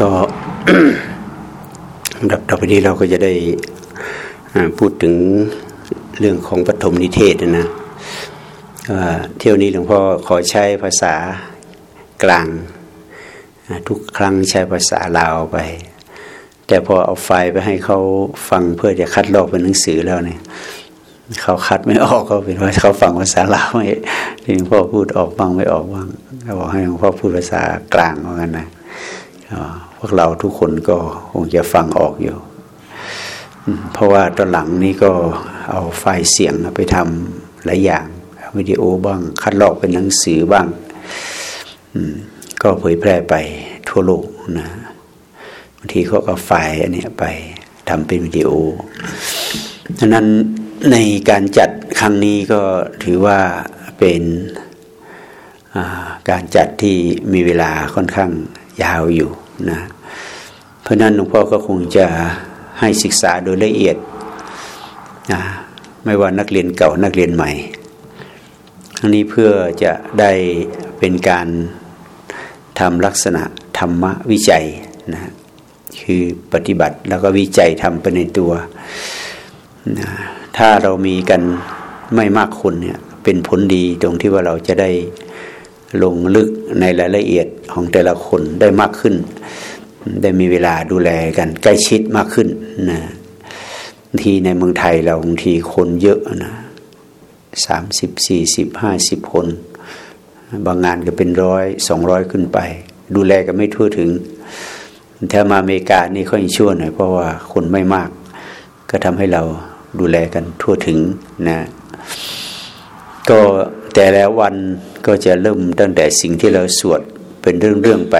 ก็ดับต่อไปนี้เราก็จะได้พูดถึงเรื่องของปฐมนิเทศนะเที่ยวนี้หลวงพ่อขอใช้ภาษากลาง ทุกครั้งใช้ภาษาลาวไป แต่พอเอาไฟไปให้เขาฟังเพื่อจะคัดลอกเป็นหนังสือแล้วเนี่ย เขาคัดไม่ออกก็เป็นว่าเขาฟังภาษาลาวไม่ที่หลวงพ่อพูดออกบ้างไม่ออกบ้างเขาบอกให้หลวงพ่อพูดภาษากลางเหมือนกันนะพวกเราทุกคนก็คงจะฟังออกอยู่ เพราะว่าตอนหลังนี้ก็เอาไฟเสียงไปทำหลายอย่างวิดีโอบ้าง คัดลอกเป็นหนังสือบ้างก็เผยแพร่ไปทั่วโลกนะบางทีเขาก็ไฟล์อันนี้ไปทำเป็นวิดีโอดังนั้น ในการจัดครั้งนี้ก็ถือว่าเป็นการจัดที่มีเวลาค่อนข้างยาวอยู่นะเพราะนั้นหลวงพ่อก็คงจะให้ศึกษาโดยละเอียดนะไม่ว่านักเรียนเก่านักเรียนใหม่ทั้งนี้เพื่อจะได้เป็นการทำลักษณะธรรมวิจัยนะคือปฏิบัติแล้วก็วิจัยทำไปในตัวนะ ถ้าเรามีกันไม่มากคนเนี่ยเป็นผลดีตรงที่ว่าเราจะได้ลงลึกในรายละเอียดของแต่ละคนได้มากขึ้น ได้มีเวลาดูแลกันใกล้ชิดมากขึ้นนะทีในเมืองไทยเราบางทีคนเยอะนะสามสิบสี่สิบห้าสิบคน บางงานก็เป็นร้อยสองร้อยขึ้นไป ดูแลกันไม่ทั่วถึง ถ้ามาอเมริกานี่ค่อยชั่วหน่อยเพราะว่าคนไม่มาก ก็ทำให้เรา ดูแลกันทั่วถึงนะ ก็แต่แล้ววันก็จะเริ่มตั้งแต่สิ่งที่เราสวดเป็นเรื่องๆไป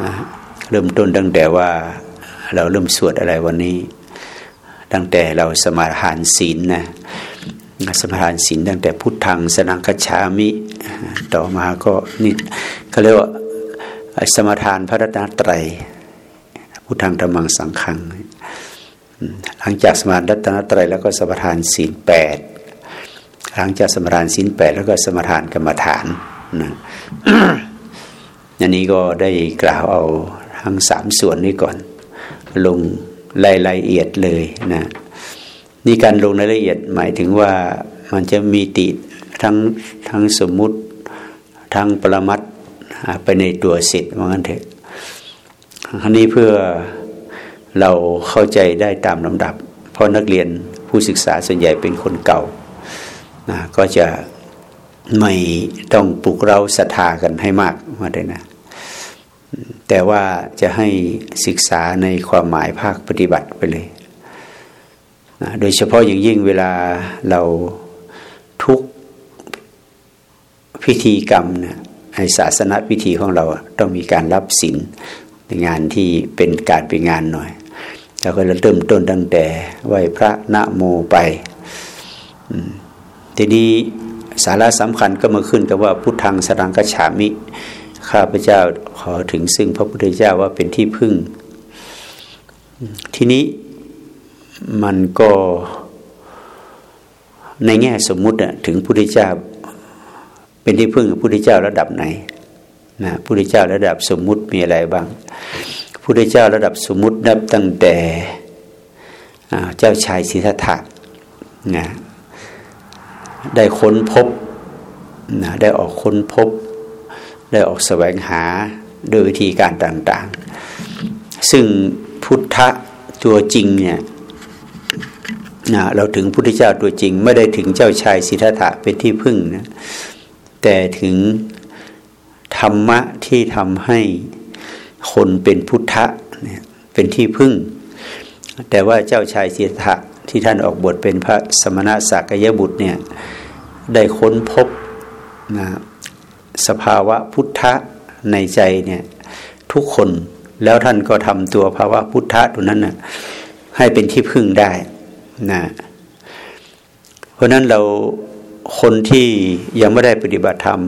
นะเริ่มต้นตั้งแต่ว่าเราเริ่มสวดอะไรวันนี้ ตั้งแต่เราสมาทานศีลนะสมาทานศีลตั้งแต่พุทธังสนังกัจฉามิ ต่อมาก็นี่เขาเรียกว่าสมาทานพระรัตนตรัยพุทธังธรรมังสังขัง หลังจากสมาทานรัตนตรัยแล้วก็สมาทานศีลแปดหลังจากสมาทานศีลแปดแล้วก็สมาทานกรรมฐานนะอันนี้ก็ได้กล่าวเอาทั้งสามส่วนนี้ก่อน ลงรายละเอียดเลยนะนี่การลงรายละเอียดหมายถึงว่ามันจะมีติทั้งทั้งสมมุติทั้งปรมัตไปในตัวสิทธิ์ว่างั้นเถอะอันนี้เพื่อ เราเข้าใจได้ตามลำดับ เพราะนักเรียนผู้ศึกษาส่วนใหญ่เป็นคนเก่านะก็จะไม่ต้องปลุกเราศรัทธากันให้มากมาเลยนะ แต่ว่าจะให้ศึกษาในความหมายภาคปฏิบัติไปเลยนะโดยเฉพาะอย่างยิ่งเวลาเราทุกพิธีกรรมนะในศาสนาพิธีของเราต้องมีการรับศีลในงานที่เป็นการเป็นงานหน่อย เราก็เริ่มต้นตั้งแต่ไหวพระนะโมไปทีนี้สาระสำคัญก็มาขึ้นกับว่าพุทธังสรังกฉามิ ข้าพเจ้าขอถึงซึ่งพระพุทธเจ้าว่าเป็นที่พึ่ง ทีนี้มันก็ในแง่สมมุติถึงพุทธเจ้า เป็นที่พึ่งพระพุทธเจ้าระดับไหนนะพุทธเจ้าระดับสมมุติมีอะไรบ้าง พุทธเจ้าระดับสมมุตินับตั้งแต่เจ้าชายสิทธัตถะนะได้ค้นพบนะได้ออกค้นพบ ได้ออกแสวงหาโดยวิธีการต่างๆ ซึ่งพุทธะตัวจริงเนี่ยนะเราถึงพุทธเจ้าตัวจริง ไม่ได้ถึงเจ้าชายสิทธัตถะเป็นที่พึ่งนะแต่ถึงธรรมะที่ทำให้ คนเป็นพุทธะเนี่ยเป็นที่พึ่ง แต่ว่าเจ้าชายสิทธะที่ท่านออกบทเป็นพระสมณะสักยบุตรเนี่ยได้ค้นพบนะสภาวะพุทธะในใจเนี่ยทุกคนแล้วท่านก็ทำตัวภาวะพุทธะตัวนั้นนะ่ะให้เป็นที่พึ่งได้นะเพราะนั้นเราคนที่ยังไม่ได้ปฏิบัติธรรม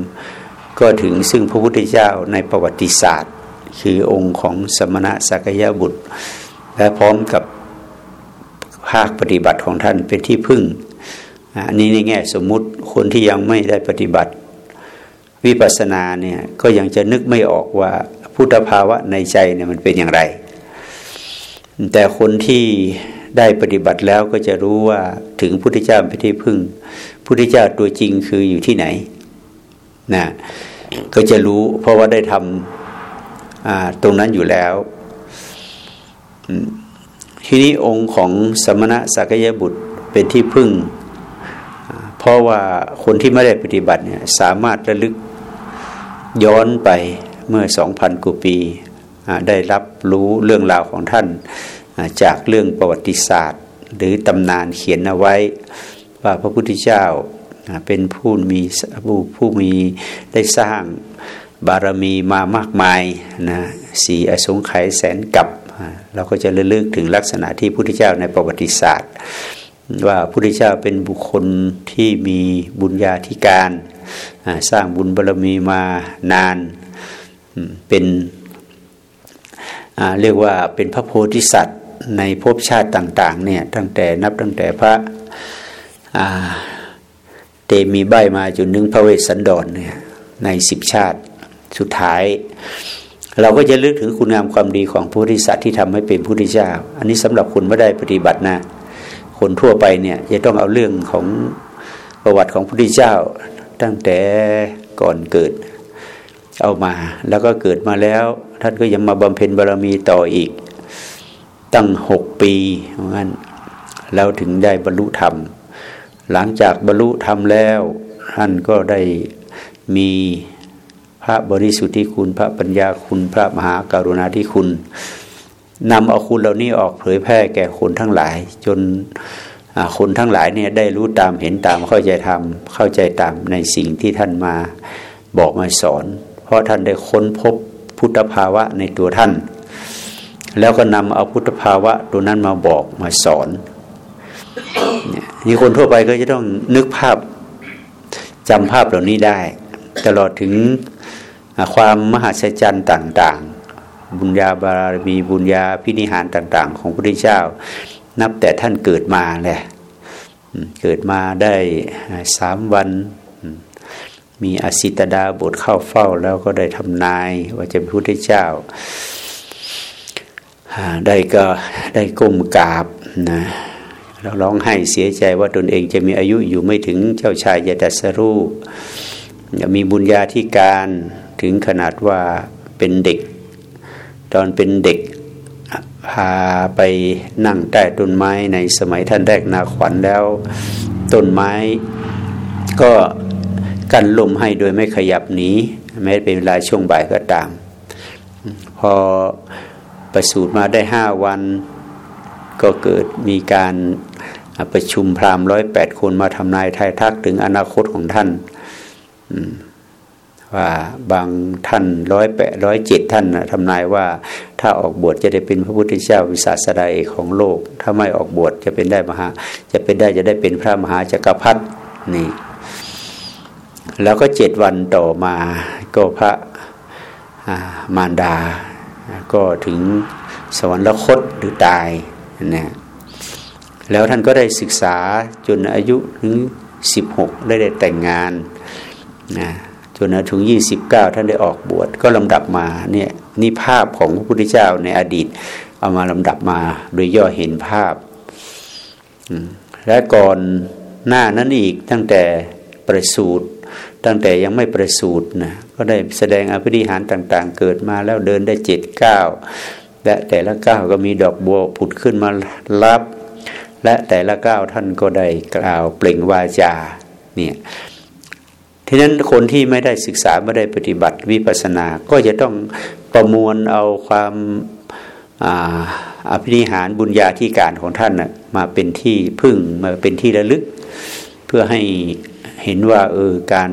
ก็ถึงซึ่งพระพุทธเจ้าในประวัติศาสตร์ คือองค์ของสมณะสักยะบุตร และพร้อมกับภาคปฏิบัติของท่านเป็นที่พึ่งอันนี้ในแง่สมมุติคนที่ยังไม่ได้ปฏิบัติ วิปัสสนาเนี่ยก็ยังจะนึกไม่ออกว่าพุทธภาวะในใจเนี่ยมันเป็นอย่างไร แต่คนที่ได้ปฏิบัติแล้วก็จะรู้ว่าถึงพุทธเจ้าเป็นที่พึ่งพุทธเจ้าตัวจริงคืออยู่ที่ไหนนะก็จะรู้เพราะว่าได้ทำ ตรงนั้นอยู่แล้ว ทีนี้องค์ของสมณะสักยบุตรเป็นที่พึ่ง เพราะว่าคนที่ไม่ได้ปฏิบัติเนี่ยสามารถระลึกย้อนไปเมื่อสองพันกว่าปีได้รับรู้เรื่องราวของท่านจากเรื่องประวัติศาสตร์ หรือตำนานเขียนเอาไว้ ว่าพระพุทธเจ้าเป็นผู้มีผู้ผู้มีได้สร้าง บารมีมามากมายนะสีอสงไขยแสนกับ เราก็จะระลึกถึงลักษณะที่พุทธเจ้าในประวัติศาสตร์ ว่าพุทธเจ้าเป็นบุคคลที่มีบุญญาธิการ สร้างบุญบารมีมานานเป็นเรียกว่าเป็นพระโพธิสัตว์ในภพชาติต่างๆเนี่ยตั้งแต่นับตั้งแต่พระเตมีใบมาจนนึงพระเวสสันดรเนี่ยในสิบชาติ สุดท้าย เราก็จะลึกถึงคุณงามความดีของพระพุทธสัตว์ที่ทำให้เป็นพระพุทธเจ้า อันนี้สำหรับคนไม่ได้ปฏิบัตินะ คนทั่วไปเนี่ยจะต้องเอาเรื่องของประวัติของพระพุทธเจ้า ตั้งแต่ก่อนเกิดเอามา แล้วก็เกิดมาแล้ว ท่านก็ยังมาบำเพ็ญบารมีต่ออีก ตั้งหกปีเหมือนกันแล้วถึงได้บรรลุธรรม หลังจากบรรลุธรรมแล้ว ท่านก็ได้มี พระบริสุทธิคุณ พระปัญญาคุณ พระมหาการุณาธิคุณนำเอาคุณเหล่านี้ออกเผยแพร่แก่คนทั้งหลาย จนคนทั้งหลายเนี่ยได้รู้ตามเห็นตามเข้าใจทำเข้าใจตามในสิ่งที่ท่านมาบอกมาสอน เพราะท่านได้ค้นพบพุทธภาวะในตัวท่าน แล้วก็นำเอาพุทธภาวะตัวนั้นมาบอกมาสอนนี่คนทั่วไปก็จะต้องนึกภาพจำภาพเหล่านี้ได้ ตลอดถึง ความมหัศจรรย์ต่างๆ บุญญาบารมีบุญญาพินิหารต่าง ๆ ของพระพุทธเจ้า นับแต่ท่านเกิดมาแหละเกิดมาได้สามวัน มีอสิตดาบทเข้าเฝ้าแล้วก็ได้ทำนายว่าจะเป็นพระพุทธเจ้า ได้ก็ได้ก้มกราบนะแล้วร้องไห้เสียใจว่าตนเองจะมีอายุอยู่ไม่ถึงเจ้าชายยดัสรูมีบุญญาธิการ ถึงขนาดว่าเป็นเด็ก ตอนเป็นเด็กพาไปนั่งใต้ต้นไม้ในสมัยท่านแรกนาขวัญแล้ว ต้นไม้ก็กันลมให้โดยไม่ขยับหนีแม้เป็นเวลาช่วงบ่ายก็ตาม พอประสูติมาได้ห้าวัน ก็เกิดมีการประชุมพราหมณ์ร้อยแปดคนมาทำนายทายทักถึงอนาคตของท่าน ว่าบางท่านร้อยแปดร้อยเจ็ดท่านทำนายว่าถ้าออกบวชจะได้เป็นพระพุทธเจ้าวิสาสดาเอกของโลก ถ้าไม่ออกบวชจะเป็นได้มหา จะเป็นได้จะได้เป็นพระมหาจักรพรรดินี่ แล้วก็เจ็ดวันต่อมาก็พระมารดา ก็ถึงสวรรคตหรือตายนะแล้วท่านก็ได้ศึกษาจนอายุถึงสิบหกได้ได้แต่งงานนะ จนถึงยี่สิบเก้าท่านได้ออกบวชก็ลำดับมาเนี่ยนี่ภาพของพระพุทธเจ้าในอดีต เอามาลำดับมาโดยย่อเห็นภาพ และก่อนหน้านั้นอีกตั้งแต่ประสูตรตั้งแต่ยังไม่ประสูตรนะก็ได้แสดงอภิธิหารต่างๆ เกิดมาแล้วเดินได้เจ็ดเก้าและแต่ละก้าวก็มีดอกบัวผุดขึ้นมารับ และแต่ละก้าวท่านก็ได้กล่าวเปล่งวาจาเนี่ย ทีนั้นคนที่ไม่ได้ศึกษาไม่ได้ปฏิบัติวิปัสสนา ก็จะต้องประมวลเอาความอภินิหารบุญญาธิการของท่านมาเป็นที่พึ่งมาเป็นที่ระลึก เพื่อให้เห็นว่าเออการ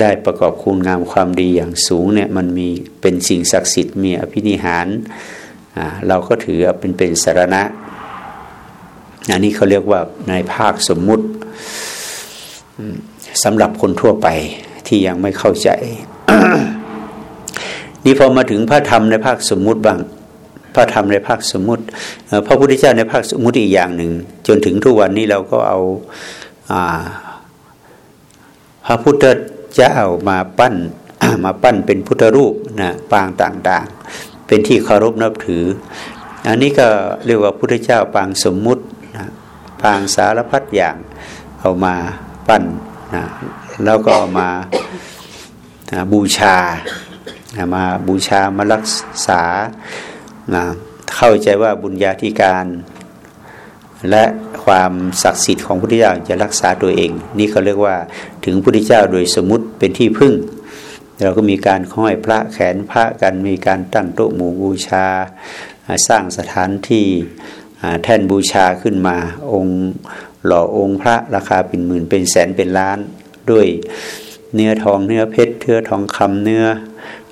ได้ประกอบคุณงามความดีอย่างสูงเนี่ยมันมีเป็นสิ่งศักดิ์สิทธิ์มีอภินิหารเราก็ถือเป็นเป็นสารณะอันนี้เขาเรียกว่าในภาคสมมุติ สำหรับคนทั่วไปที่ยังไม่เข้าใจ นี่พอมาถึงพระธรรมในภาคสมมุติบ้าง พระธรรมในภาคสมมุติพระพุทธเจ้าในภาคสมมุติอีกอย่างหนึ่ง จนถึงทุกวันนี้เราก็เอาพระพุทธเจ้ามาปั้นมาปั้นเป็นพุทธรูปนะปางต่างๆ เป็นที่เคารพนับถือ อันนี้ก็เรียกว่าพุทธเจ้าปางสมมุตินะปางสารพัดอย่างเอามา ปั้นนะแล้วก็มาบูชามาบูชามารักษาเข้าใจว่าบุญญาธิการ และความศักดิ์สิทธิ์ของพระพุทธเจ้าจะรักษาตัวเอง นี่เขาเรียกว่าถึงพระพุทธเจ้าโดยสมมติเป็นที่พึ่ง เราก็มีการห้อยพระแขนพระกันมีการตั้งโต๊ะหมู่บูชา สร้างสถานที่แท่นบูชาขึ้นมาองค์ หล่อองค์พระราคาเป็นหมื่นเป็นแสนเป็นล้าน ด้วยเนื้อทองเนื้อเพชรเนื้อทองคำเนื้อ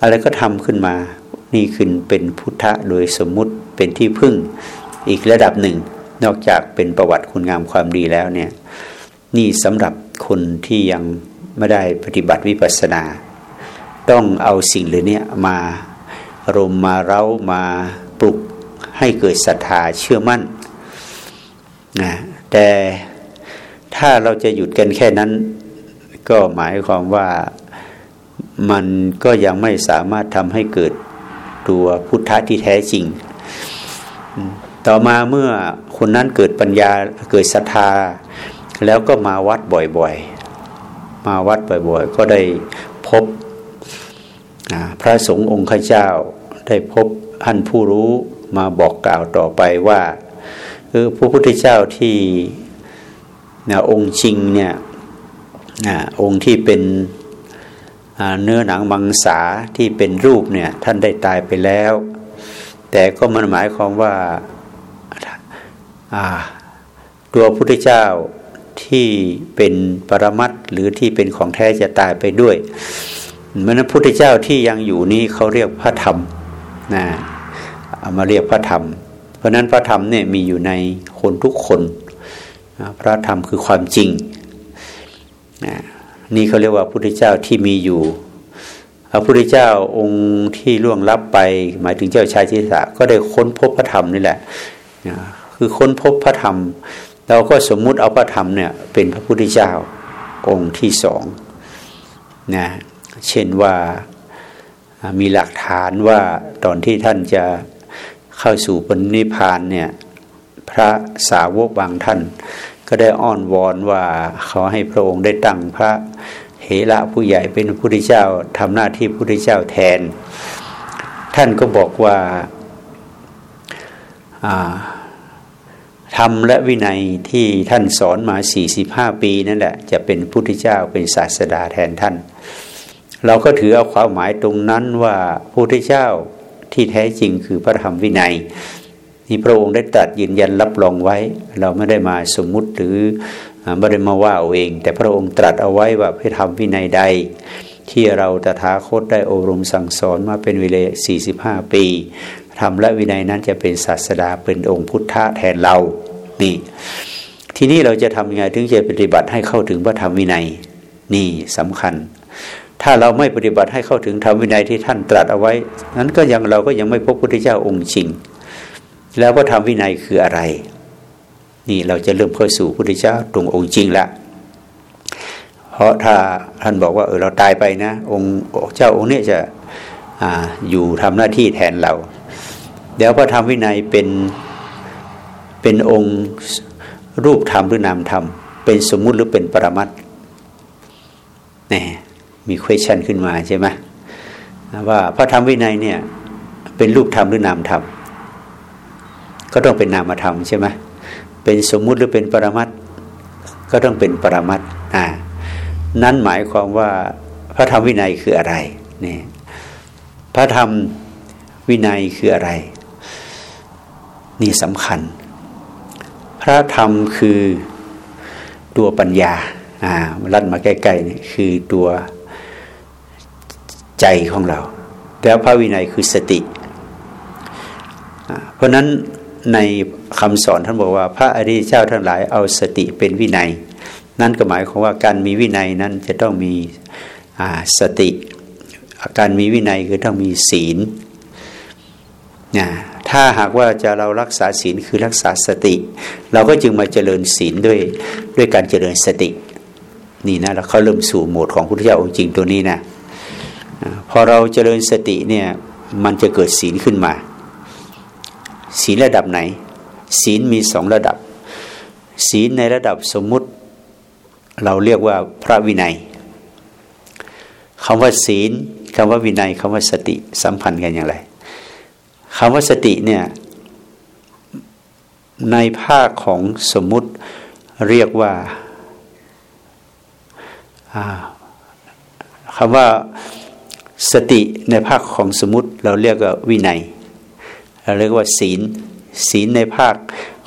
อะไรก็ทำขึ้นมา นี่คือเป็นพุทธะโดยสมมุติเป็นที่พึ่งอีกระดับหนึ่ง นอกจากเป็นประวัติคุณงามความดีแล้วเนี่ยนี่สำหรับคนที่ยังไม่ได้ปฏิบัติวิปัสสนา ต้องเอาสิ่งเหล่านี้มารมมาเร้ามาปลุกให้เกิดศรัทธาเชื่อมั่นนะ แต่ถ้าเราจะหยุดกันแค่นั้น ก็หมายความว่ามันก็ยังไม่สามารถทำให้เกิดตัวพุทธะที่แท้จริง ต่อมาเมื่อคนนั้นเกิดปัญญาเกิดศรัทธา แล้วก็มาวัดบ่อยๆ มาวัดบ่อยๆ ก็ได้พบพระสงฆ์องค์ข้าเจ้าได้พบท่านผู้รู้มาบอกกล่าวต่อไปว่า เออพระพุทธเจ้าที่นะองค์จริงเนี่ยองค์ที่เป็นเนื้อหนังมังสาที่เป็นรูปเนี่ยท่านได้ตายไปแล้ว แต่ก็มันหมายความว่าตัวพุทธเจ้าที่เป็นปรมัตหรือที่เป็นของแท้จะตายไปด้วยมันพุทธเจ้าที่ยังอยู่นี้เขาเรียกพระธรรมนะเอามาเรียกพระธรรม เพราะนั้นพระธรรมเนี่ยมีอยู่ในคนทุกคนพระธรรมคือความจริง นี่เขาเรียกว่าพุทธเจ้าที่มีอยู่ พระพุทธเจ้าองค์ที่ล่วงลับไป หมายถึงเจ้าชายชิสะก็ได้ค้นพบพระธรรมนี่แหละคือค้นพบพระธรรม เราก็สมมุติเอาพระธรรมเนี่ยเป็นพระพุทธเจ้าองค์ที่สองนะเช่นว่ามีหลักฐานว่าตอนที่ท่านจะ เข้าสู่ปณิพานเนี่ยพระสาวกบางท่าน ก็ได้อ้อนวอนว่าขาให้พระองค์ได้ตั้งพระเหระผู้ใหญ่เป็นพระพุทธเจ้าทำหน้าที่พระพุทธเจ้าแทน ท่านก็บอกว่าธรรมและวินัยที่ท่านสอนมา 45 ปีนั่นแหละจะเป็นพุทธเจ้าเป็นศาสดาแทนท่าน เราก็ถือเอาความหมายตรงนั้นว่าพระพุทธเจ้า ที่แท้จริงคือพระธรรมวินัยนี่พระองค์ได้ตรัสยืนยันรับรองไว้ เราไม่ได้มาสมมุติหรือไม่ได้มาว่าเอาเอง แต่พระองค์ตรัสเอาไว้ว่าพระธรรมวินัยใด ที่เราตถาคตได้อบรมสั่งสอนมาเป็นเวลา45 ปีธรรมและวินัยนั้นจะเป็นศาสดาเป็นองค์พุทธะแทนเรานี่ทีนี้เราจะทำยังไงถึงจะปฏิบัติให้เข้าถึงพระธรรมวินัย นี่สำคัญ ถ้าเราไม่ปฏิบัติให้เข้าถึงธรรมวินัยที่ท่านตรัสเอาไว้ นั้นก็ยังเราก็ยังไม่พบพระพุทธเจ้าองค์จริง แล้วก็ทำวินัยคืออะไร นี่เราจะเริ่มเข้าสู่พุทธเจ้าตรงองค์จริงละเพราะถ้าท่านบอกว่าเออเราตายไปนะ องค์เจ้าองค์นี้จะออยู่ทำหน้าที่แทนเราเดี๋ยวพระธรรมวินัยเป็นเป็นองค์รูปธรรมหรือนามธรรม เป็นสมมุติหรือเป็นปรมัตนี่ มี question ขึ้นมาใช่ไหมว่าพระธรรมวินัยเนี่ย เป็นรูปธรรมหรือนามธรรมก็ต้องเป็นนามธรรมใช่ไหมเป็นสมมุติหรือเป็นปรมัตก็ต้องเป็นปรมัตอ่านั้นหมายความว่าพระธรรมวินัยคืออะไรนี่พระธรรมวินัยคืออะไร นี่สำคัญ พระธรรมคือตัวปัญญาอ่าลั่นมาใกล้ๆนี่คือตัว ใจของเรา แล้วพระวินัยคือสติ เพราะนั้นในคำสอนท่านบอกว่า พระอริยเจ้าทั้งหลายเอาสติเป็นวินัย นั่นก็หมายความว่าการมีวินัยนั้นจะต้องมีสติ การมีวินัยคือต้องมีศีลนะถ้าหากว่าจะเรารักษาศีลคือรักษาสติ เราก็จึงมาเจริญศีลด้วยด้วยการเจริญสติ นี่นะเราเข้าเริ่มสู่โหมดของพุทธเจ้าองค์จริงตัวนี้นะ พอเราเจริญสติเนี่ยมันจะเกิดศีลขึ้นมา ศีลระดับไหน ศีลมีสองระดับ ศีลในระดับสมมุติ เราเรียกว่าพระวินัยคำว่าศีลคำว่าวินัยคำว่าสติสัมพันธ์กันอย่างไรคำว่าสติเนี่ยในภาคของสมมุติเรียกว่าคำว่า สติในภาคของสมมติเราเรียกว่าวินัย เราเรียกว่าศีล ศีลในภาค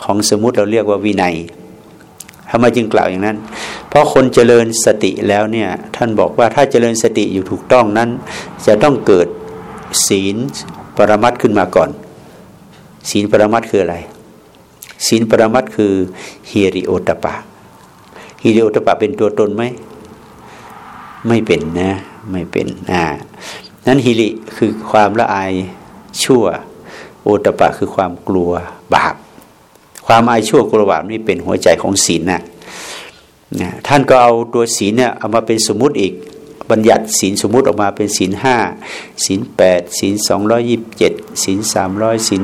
ของสมมติเราเรียกว่าวินัยทำไมจึงกล่าวอย่างนั้น เพราะคนเจริญสติแล้วเนี่ยท่านบอกว่าถ้าเจริญสติอยู่ถูกต้องนั้น จะต้องเกิดศีลปรมัตขึ้นมาก่อน ศีลปรมัตคืออะไร ศีลปรมัตคือเฮริโอตปะเฮริโอตปะเป็นตัวตนไหมไม่เป็นนะ ไม่เป็นอ่านั้นฮิริคือความละอายชั่ว โอตปะคือความกลัวบาป ความอายชั่วกลัวบาปนี่เป็นหัวใจของศีลนะนะท่านก็เอาตัวศีลเนี่ยเอามาเป็นสมมุติอีกบัญญัติศีลสมมุติออกมาเป็นศีลห้าศีลแปดศีลสองร้อยิบเจ็ดศีลสามร้อยศีล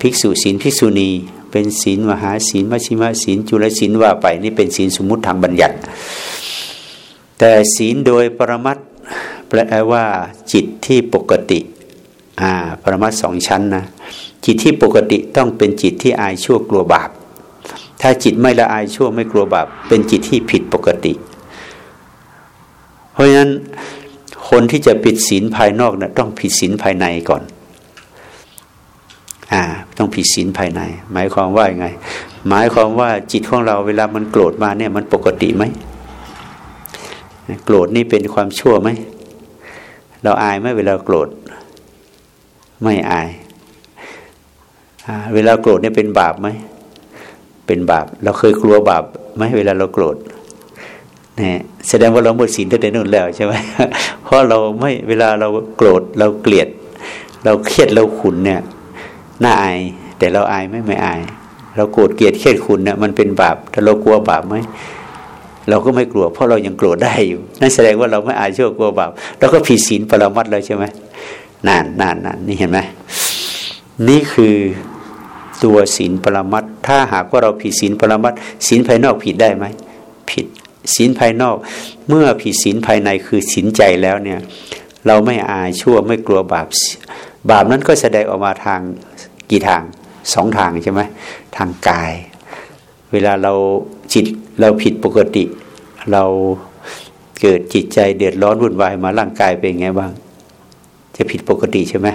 ภิกษุศีลภิกษุณี เป็นศีลมหาศีลมัชฌิมศีลจุลศีลว่าไปนี่เป็นศีลสมมุติทางบัญญัติ แต่ศีลโดยปรมัตแปลว่าจิตที่ปกติอ่าปรมัตสองชั้นนะจิตที่ปกติต้องเป็นจิตที่อายชั่วกลัวบาป ถ้าจิตไม่ละอายชั่วไม่กลัวบาป เป็นจิตที่ผิดปกติ เพราะฉะนั้นคนที่จะผิดศีลภายนอกนะต้องผิดศีลภายในก่อนอ่าต้องผิดศีลภายใน หมายความว่ายังไง หมายความว่าจิตของเราเวลามันโกรธมาเนี่ยมันปกติไหม โกรธนี่เป็นความชั่วไหม เราอายไหมเวลาโกรธ ไม่อาย เวลาโกรธนี่เป็นบาปไหม เป็นบาป เราเคยกลัวบาปไหมเวลาเราโกรธนี่แสดงว่าเราหมดศีลตั้งแต่นู่นแล้วใช่ไหมเพราะเราไม่เวลาเราโกรธเราเกลียด เราเครียดเราขุนเนี่ยน่าอาย แต่เราอายไม่ไม่อาย เราโกรธเกลียดเครียดขุนเนี่ยมันเป็นบาปถ้าเรากลัวบาปไหม เราก็ไม่กลัว เพราะเรายังโกรธได้อยู่ นั่นแสดงว่าเราไม่อายชั่วกลัวบาปเราก็ผิดศีลปรมัตแล้วใช่ไหมนานนานนานนี่เห็นไหมนี่คือตัวศีลปรมัตถ้าหากว่าเราผิดศีลปรมัตศีลภายนอกผิดได้ไหมผิดศีลภายนอก เมื่อผิดศีลภายในคือศีลใจแล้วเนี่ยเราไม่อายชั่วไม่กลัวบาปบาปนั้นก็แสดงออกมาทางกี่ทางสองทางใช่ไหมทางกาย เวลาเราจิตเราผิดปกติ เราเกิดจิตใจเดือดร้อนวุ่นวายมาร่างกายเป็นไงบ้าง จะผิดปกติใช่ไหม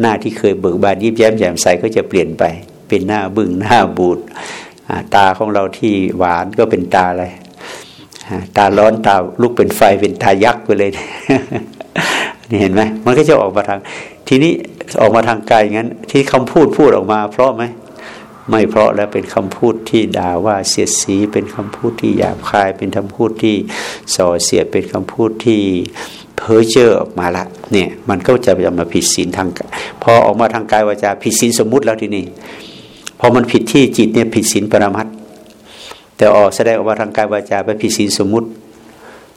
หน้าที่เคยเบิกบานยิ้มแย้มแจ่มใสก็จะเปลี่ยนไป เป็นหน้าบึง้งหน้าบูดตาของเราที่หวานก็เป็นตาอะไรตาร้อนตาลุกเป็นไฟเป็นตายักษ์ไปเลยนี่เห็นไหมมันก็จะออกมาทาง ทีนี้ออกมาทางกายงั้น ที่คำพูดพูดออกมา เพราะไหม ไม่เพราะแล้วเป็นคำพูดที่ด่าว่าเสียดสีเป็นคำพูดที่หยาบคาย เป็นคำพูดที่ส่อเสียดเป็นคำพูดที่เพ้อเจ้อออกมาละเนี่ยมันก็จะจะมาผิดศีลทางพอออกมาทางกายวาจาผิดศีลสมมุติแล้วทีนี้พอมันผิดที่จิตเนี่ยผิดศีลปรมัตแต่ออกแสดงออกมาทางกายวาจาไปผิดศีลสมมุติ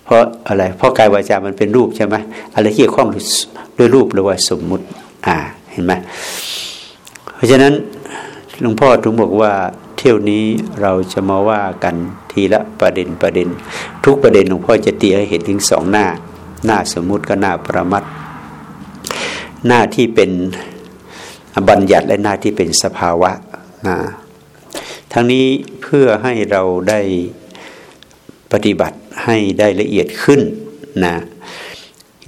เพราะอะไรเพราะกายวาจามันเป็นรูปใช่ไหมอะไรที่เกี่ยวข้องด้วยรูปหรือว่าสมมุติ อ่าเห็นไหมเพราะฉะนั้น หลวงพ่อถึงบอกว่าเที่ยวนี้เราจะมาว่ากันทีละประเด็นประเด็น ทุกประเด็นหลวงพ่อจะตีให้เห็นถึงสองหน้า หน้าสมมุติก็หน้าประมัดหน้าที่เป็นบัญญัติและหน้าที่เป็นสภาวะนะทั้งนี้เพื่อให้เราได้ปฏิบัติให้ได้ละเอียดขึ้นนะ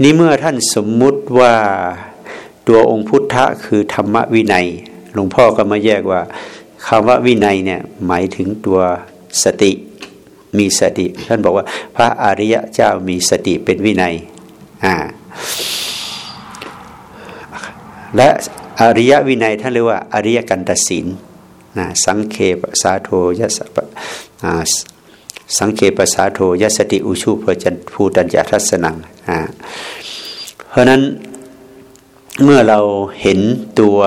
นี่เมื่อท่านสมมุติว่าตัวองค์พุทธะคือธรรมวินัย หลวงพ่อก็มาแยกว่าคำว่าวินัยเนี่ยหมายถึงตัวสติมีสติ ท่านบอกว่าพระอริยะเจ้ามีสติเป็นวินัยอ่าและอริยวินัยท่านเรียกว่าอริยกันตศีลนะสังเคปสาโทยสสังเคปสาโทยสติอุชูเพจันภูตัญญาทัศนังอ่าเพราะนั้นเมื่อเราเห็นตัว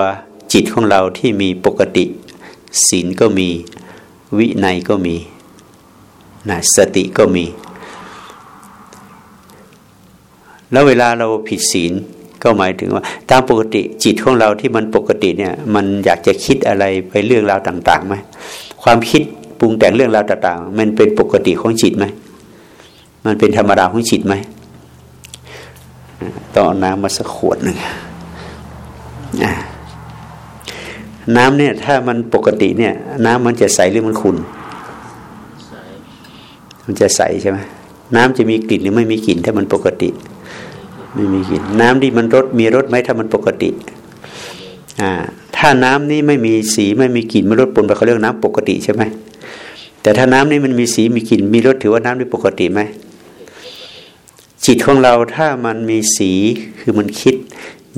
จิตของเราที่มีปกติศีลก็มีวินัยก็มีนะสติก็มี แล้วเวลาเราผิดศีลก็หมายถึงว่า ตามปกติจิตของเราที่มันปกติเนี่ย มันอยากจะคิดอะไรไปเรื่องราวต่างๆไหมความคิดปรุงแต่งเรื่องราวต่าง ๆ มันเป็นปกติของจิตไหมมันเป็นธรรมดาของจิตไหมต้องเอาน้ำมาสักขวดหนึ่งอะ น้ำเนี่ย ถ้ามันปกติเนี่ย น้ำมันจะใสหรือมันขุ่นมันจะใสใช่ไหมน้ำจะมีกลิ่นหรือไม่มีกลิ่น ถ้ามันปกติ ไม่มีกลิ่น น้ำที่มันรสมีรสไหมถ้ามันปกติ อ่า ถ้าน้ำนี้ไม่มีสีไม่มีกลิ่นไม่รสปนไปเขาเรียกน้ำปกติใช่ไหมแต่ถ้าน้ำนี้มันมีสีมีกลิ่นมีรสถือว่าน้ำนี้ปกติไหมจิตของเราถ้ามันมีสีคือมันคิด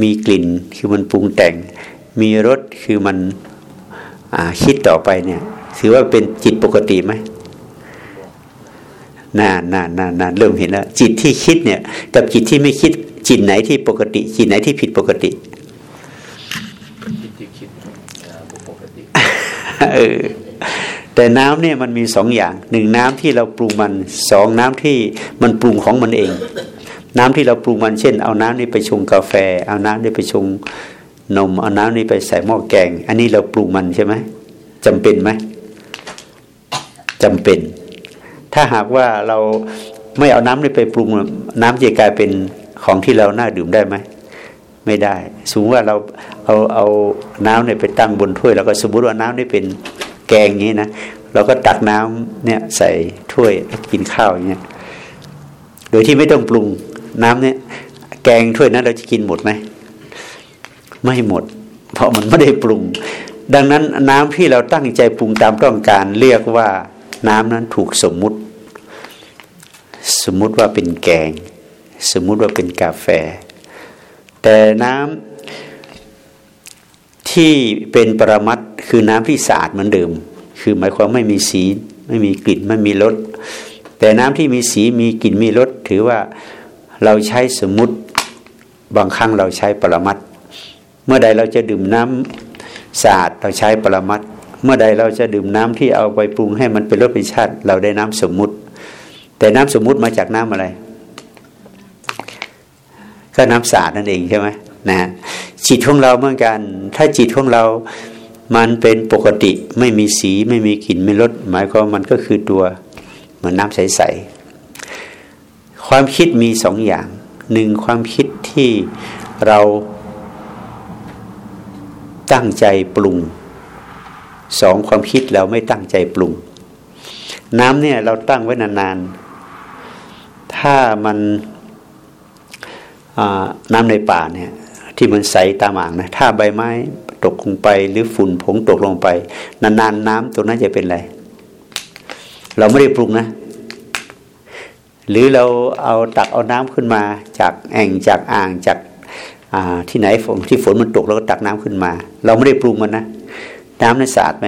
มีกลิ่นคือมันปรุงแต่ง มีรสคือมันคิดต่อไปเนี่ยถือว่าเป็นจิตปกติไหมนานนานนานนานเริ่มเห็นแล้ว จิตที่คิดเนี่ย กับจิตที่ไม่คิด จิตไหนที่ปกติ จิตไหนที่ผิดปกติจิตที่คิดปกติเออแต่น้ำเนี่ยมันมีสองอย่างหนึ่งน้ำที่เราปรุงมันสองน้ำที่มันปรุงของมันเอง น้ำที่เราปรุงมันเช่น เอาน้ำนี้ไปชงกาแฟ เอาน้ำนี้ไปชง นมเอาน้ำนี้ไปใส่หม้อแกง อันนี้เราปรุงมันใช่ไหมจำเป็นไหมจำเป็น ถ้าหากว่าเราไม่เอาน้ำนี้ไปปรุง น้ำจะกลายเป็นของที่เราน่าดื่มได้ไหมไม่ได้สมมติว่าเราเอาเอาน้ำเนี่ยไปตั้งบนถ้วย แล้วก็สมมติว่าน้ำนี่เป็นแกงนี้นะเราก็ตักน้ำเนี่ยใส่ถ้วยกินข้าวอย่างเงี้ยโดยที่ไม่ต้องปรุงน้ำเนี่ย แกงถ้วยนั้นเราจะกินหมดไหม ไม่หมด เพราะมันไม่ได้ปรุง ดังนั้นน้ำที่เราตั้งใจปรุงตามต้องการ เรียกว่าน้ำนั้นถูกสมมุติ สมมุติว่าเป็นแกง สมมุติว่าเป็นกาแฟ แต่น้ำที่เป็นปรมัตคือน้ำที่สะอาดเหมือนเดิม คือหมายความไม่มีสีไม่มีกลิ่นไม่มีรสแต่น้ำที่มีสีมีกลิ่นมีรสถือว่าเราใช้สมมุติบางครั้งเราใช้ปรมัต เมื่อใดเราจะดื่มน้ำสะอาดเราใช้ปรมัตเมื่อใดเราจะดื่มน้ำที่เอาไปปรุงให้มันเป็นรสเป็นชาติ เราได้น้ำสมมุติ แต่น้ำสมมุติมาจากน้ำอะไร ก็น้ำสะอาดนั่นเองใช่ไหมนะจิตของเราเหมือนกัน ถ้าจิตของเรามันเป็นปกติไม่มีสีไม่มีกลิ่นไม่รสหมายความมันก็คือตัวเหมือนน้ำใสๆความคิดมีสองอย่างหนึ่งความคิดที่เรา ตั้งใจปรุงสองความคิดเราไม่ตั้งใจปรุง น้ำเนี่ยเราตั้งไว้นานๆ ถ้ามันน้ำในป่าเนี่ยที่มันใสตามอ่างนะถ้าใบไม้ตกลงไปหรือฝุ่นผงตกลงไป นานๆนน้ำตรงนั้นจะเป็นไร เราไม่ได้ปรุงนะ หรือเราเอาตักเอาน้ำขึ้นมาจากแอ่งจากอ่างจาก ที่ไหนฝนที่ฝนมันตกเราก็ตักน้ำขึ้นมา เราไม่ได้ปรุงมันนะน้ำนั้นสะอาดไหม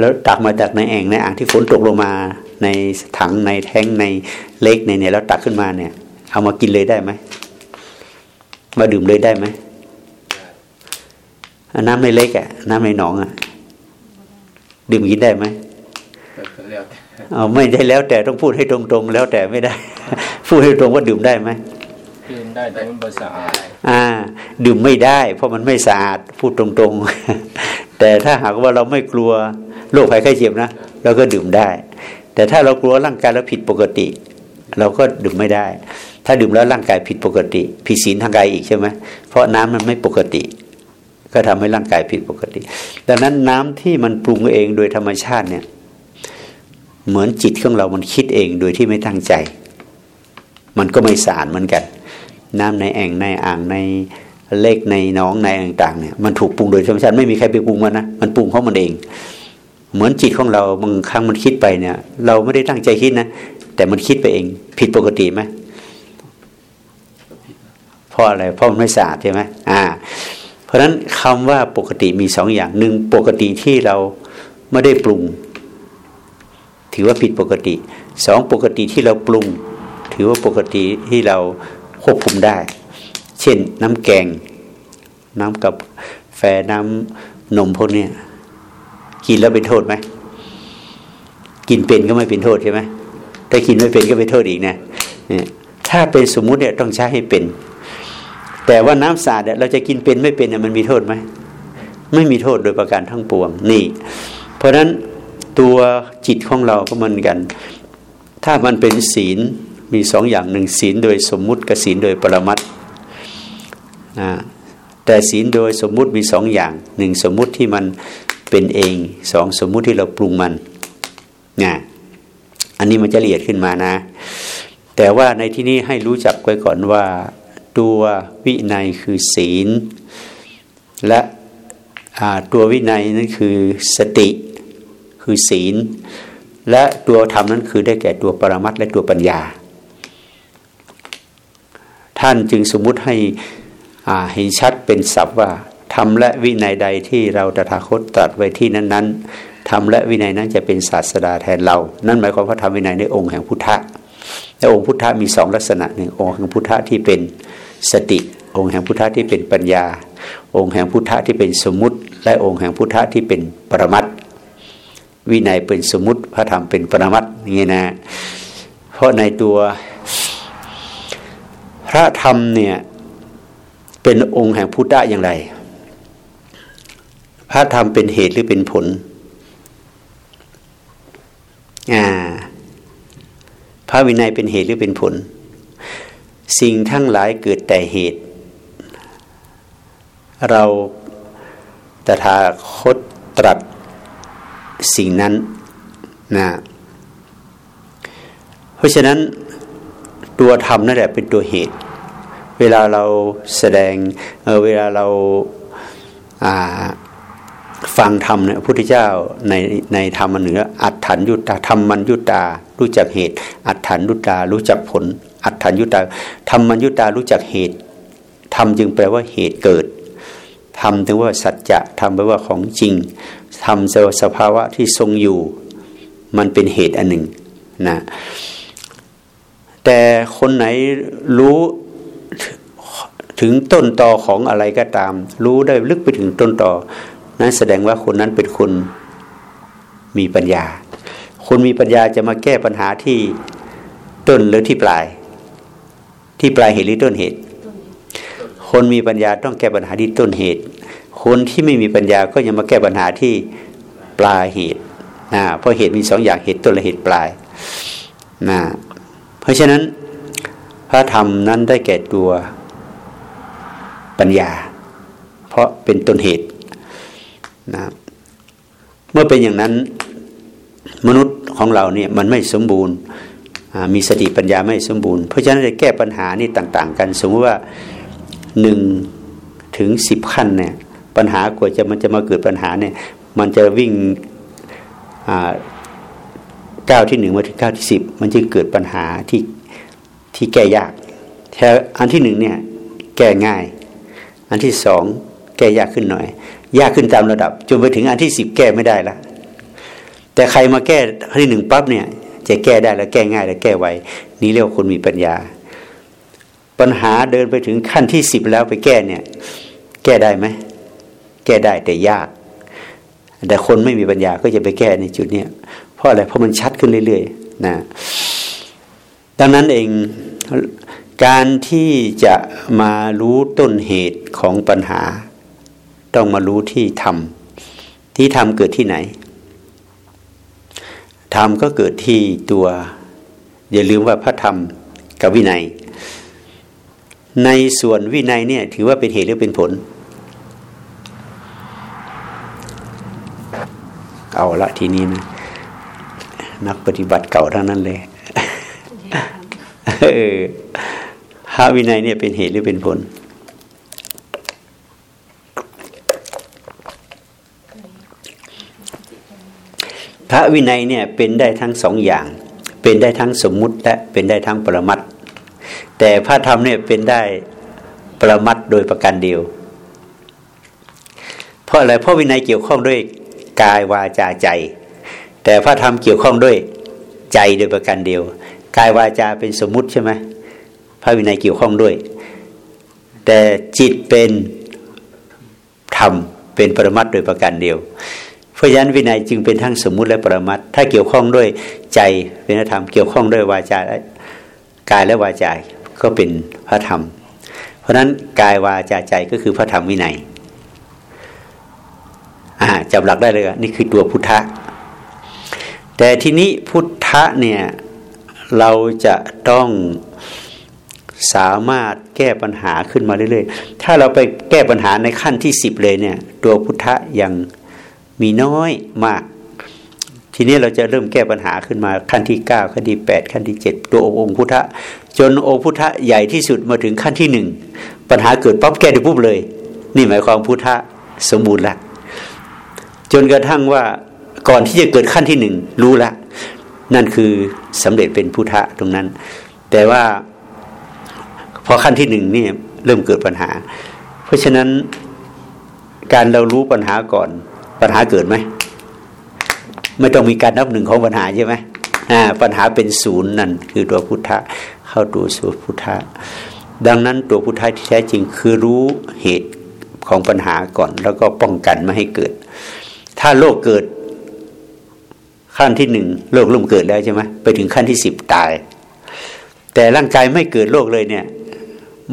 แล้วตักมาจากในแอ่งในอ่างที่ฝนตกลงมาในถังในแท้งในเล็กในเนี่ยแล้วตักขึ้นมาเนี่ย เอามากินเลยได้ไหมมาดื่มเลยได้ไหมน้ำในเล็กอะน้ำในหนองอะดื่มกินได้ไหมเอาไม่ได้แล้วแต่ต้องพูดให้ตรงๆ แล้วแต่ไม่ได้ พูดให้ตรงว่าดื่มได้ไหมดื่ม ได้แต่มันไม่สะอาดอ่า ดื่มไม่ได้ เพราะมันไม่สะอาดพูดตรงๆ แต่ถ้าหากว่าเราไม่กลัวโรคภัยไข้เจ็บนะเราก็ดื่มได้ แต่ถ้าเรากลัวร่างกายเราผิดปกติ เราก็ดื่มไม่ได้ ถ้าดื่มแล้วร่างกายผิดปกติ ผิดศีลทางกายอีกใช่ไหมเพราะน้ำมันไม่ปกติ ก็ทำให้ร่างกายผิดปกติ ดังนั้นน้ำที่มันปรุงเองโดยธรรมชาติเนี่ยเหมือนจิตของเรามันคิดเองโดยที่ไม่ตั้งใจ มันก็ไม่สารเหมือนกัน น้ำในแอ่งในอ่างในเล็กในน้องในต่างๆเนี่ยมันถูกปรุงโดยธรรมชาติไม่มีใครไปปรุงมันนะมันปรุงเพราะมันเอง เหมือนจิตของเราบางครั้งมันคิดไปเนี่ย เราไม่ได้ตั้งใจคิดนะแต่มันคิดไปเอง ผิดปกติไหมเพราะอะไรเพราะมันไม่สะอาดใช่ไหมอ่า เพราะฉะนั้นคำว่าปกติมีสองอย่างหนึ่งปกติที่เราไม่ได้ปรุง ถือว่าผิดปกติสองปกติที่เราปรุง ถือว่าปกติที่เรา ควบคุมได้ เช่นน้ำแกง น้ำกับแฟน้ำนมพวกนี้กินแล้วเป็นโทษไหมกินเป็นก็ไม่เป็นโทษใช่ไหมถ้ากินไม่เป็นก็เป็นโทษอีกนะเนี่ยถ้าเป็นสมมุติเนี่ยต้องใช้ให้เป็น แต่ว่าน้ำสะอาดเนี่ยเราจะกินเป็นไม่เป็นเนี่ยมันมีโทษไหมไม่มีโทษโดยประการทั้งปวงนี่ เพราะฉะนั้นตัวจิตของเราก็เหมือนกัน ถ้ามันเป็นศีล มีสองอย่างหนึ่งศีลโดยสมมุติกับศีลโดยปรมัตนะแต่ศีลโดยสมมุติมีสองอย่างหนึ่งสมมุติที่มันเป็นเองสองสมมุติที่เราปรุงมันนะอันนี้มันจะละเอียดขึ้นมานะ แต่ว่าในที่นี้ให้รู้จักไว้ก่อนว่า ตัววินัยคือศีล และตัววินัยนั้นคือสติคือศีล และตัวธรรมนั้นคือได้แก่ตัวปรมัตและตัวปัญญา ท่านจึงสมมุติให้เห็นชัดเป็นศัพท์ว่าธรรมและวินัยใดที่เราตถาคตตรัสไว้ที่นั้นๆธรรมและวินัยนั้นจะเป็นศาสดาแทนเรา นั่นหมายความว่าธรรมวินัยในองค์แห่งพุทธะและองค์พุทธะมีสองลักษณะหนึ่งองค์แห่งพุทธะที่เป็นสติ องค์แห่งพุทธะที่เป็นปัญญา องค์แห่งพุทธะที่เป็นสมมุติ และองค์แห่งพุทธะที่เป็นปรมัตวินัยเป็นสมมุติพระธรรมเป็นปรมัตนี่นะ เพราะในตัว ระธรรมเนี่ยเป็นองค์แห่งพุทธะอย่างไร พระธรรมเป็นเหตุหรือเป็นผลอ่าพระวินัยเป็นเหตุหรือเป็นผล สิ่งทั้งหลายเกิดแต่เหตุ เราตถาคตตรัสสิ่งนั้นนะเพราะฉะนั้น ตัวธรรมนั่นแหละเป็นตัวเหตุ เวลาเราแสดงเเวลาเราฟังธรรมเนี่ยพุทธเจ้าในในธรรมเหนือ อัฏฐานยุตตาธรรมันยุตตา รู้จักเหตุ อัฏฐานยุตตา รู้จักผล อัฏฐานยุตตาธรรมันยุตตารู้จักเหตุธรรมจึงแปลว่าเหตุเกิดธรรมถึงว่าสัจจะธรรมแปลว่าของจริงธรรมสภาวะที่ทรงอยู่ มันเป็นเหตุอันหนึ่งนะ แต่คนไหนรู้ถึงต้นตอของอะไรก็ตาม รู้ได้ลึกไปถึงต้นตอนั้นแสดงว่าคนนั้นเป็นคนมีปัญญา คนมีปัญญาจะมาแก้ปัญหาที่ต้นหรือที่ปลาย ที่ปลายเหตุหรือต้นเหตุ คนมีปัญญาต้องแก้ปัญหาที่ต้นเหตุ คนที่ไม่มีปัญญาก็ยังมาแก้ปัญหาที่ปลายเหตุนะเพราะเหตุมีสองอย่างเหตุต้นและเหตุปลายนะ เพราะฉะนั้นพระธรรมนั้นได้แก่ตัวปัญญา เพราะเป็นต้นเหตุนะเมื่อเป็นอย่างนั้นมนุษย์ของเราเนี่ยมันไม่สมบูรณ์มีสติปัญญาไม่สมบูรณ์เพราะฉะนั้นจะแก้ปัญหานี่ต่าง ๆ กัน สมมติว่าหนึ่งถึงสิบขั้นเนี่ยปัญหากว่าจะมันจะมาเกิดปัญหาเนี่ยมันจะวิ่ง ก้าวที่หนึ่งมาถึงก้าวที่สิบมันจะเกิดปัญหาที่ที่แก้ยากแต่อันที่หนึ่งเนี่ยแก้ง่าย อันที่สองแก้ยากขึ้นหน่อย ยากขึ้นตามระดับ จนไปถึงอันที่สิบแก้ไม่ได้ละแต่ใครมาแก้อันที่หนึ่งปั๊บเนี่ยจะแก้ได้แล้วแก้ง่ายแล้วแก้ไวนี่เรียกว่าคนมีปัญญา ปัญหาเดินไปถึงขั้นที่สิบแล้วไปแก้เนี่ย แก้ได้ไหมแก้ได้แต่ยาก แต่คนไม่มีปัญญาก็จะไปแก้ในจุดเนี้ย ราะอะไรเพราะมันชัดขึ้นเรื่อยๆนะดังนั้นเองการที่จะมารู้ต้นเหตุของปัญหา ต้องมารู้ที่ธรรมที่ธรรมเกิดที่ไหนธรรมก็เกิดที่ตัว อย่าลืมว่าพระธรรมกับวินัย ในส่วนวินัยเนี่ยถือว่าเป็นเหตุหรือเป็นผล เอาละทีนี้นะ นักปฏิบัติเก่าทั้งนั้นเลยพระวินัยเนี่ยเป็นเหตุหรือเป็นผล พระวินัยเนี่ยเป็นได้ทั้งสองอย่าง เป็นได้ทั้งสมมุติและเป็นได้ทั้งปรมัตแต่พระธรรมเนี่ยเป็นได้ปรมัตโดยประการเดียว เพราะอะไรเพราะวินัยเกี่ยวข้องด้วยกายวาจาใจ แต่พระธรรมเกี่ยวข้องด้วยใจโดยประการเดียวกายวาจาเป็นสมมุติใช่ไหมพระวินัยเกี่ยวข้องด้วย แต่จิตเป็นธรรมเป็นปรมัตโดยประการเดียว เพราะฉะนั้นวินัยจึงเป็นทั้งสมมุติและปรมัตถ้าเกี่ยวข้องด้วยใจเป็นธรรมเกี่ยวข้องด้วยวาจาและกายและวาจาก็เป็นพระธรรม เพราะฉะนั้นกายวาจาใจก็คือพระธรรมวินัยจับหลักได้เลยนี่คือตัวพุทธะ แต่ทีนี้พุทธะเนี่ยเราจะต้องสามารถแก้ปัญหาขึ้นมาเรื่อยๆ ถ้าเราไปแก้ปัญหาในขั้นที่สิบเลยเนี่ยตัวพุทธะยังมีน้อยมาก ทีนี้เราจะเริ่มแก้ปัญหาขึ้นมาขั้นที่เก้าขั้นที่แปดขั้นที่เจ็ดตัวองค์พุทธะจนองค์พุทธะใหญ่ที่สุดมาถึงขั้นที่หนึ่งปัญหาเกิดปั๊บแก้ได้ปุ๊บเลย นี่หมายความพุทธะสมบูรณ์แล้วจนกระทั่งว่า ก่อนที่จะเกิดขั้นที่หนึ่งรู้ละ นั่นคือสำเร็จเป็นพุทธะตรงนั้น แต่ว่าพอขั้นที่หนึ่งนี่เริ่มเกิดปัญหา เพราะฉะนั้นการเรารู้ปัญหาก่อนปัญหาเกิดไหมไม่ต้องมีการนับหนึ่งของปัญหาใช่ไหมปัญหาเป็นศูนย์นั่นคือตัวพุทธะเข้าตัวสู่พุทธะดังนั้นตัวพุทธะที่แท้จริงคือรู้เหตุของปัญหาก่อน แล้วก็ป้องกันไม่ให้เกิด ถ้าโลกเกิด ขั้นที่หนึ่งโรคเริ่มเกิดแล้วใช่ไหมไปถึงขั้นที่สิบตาย แต่ร่างกายไม่เกิดโรคเลยเนี่ย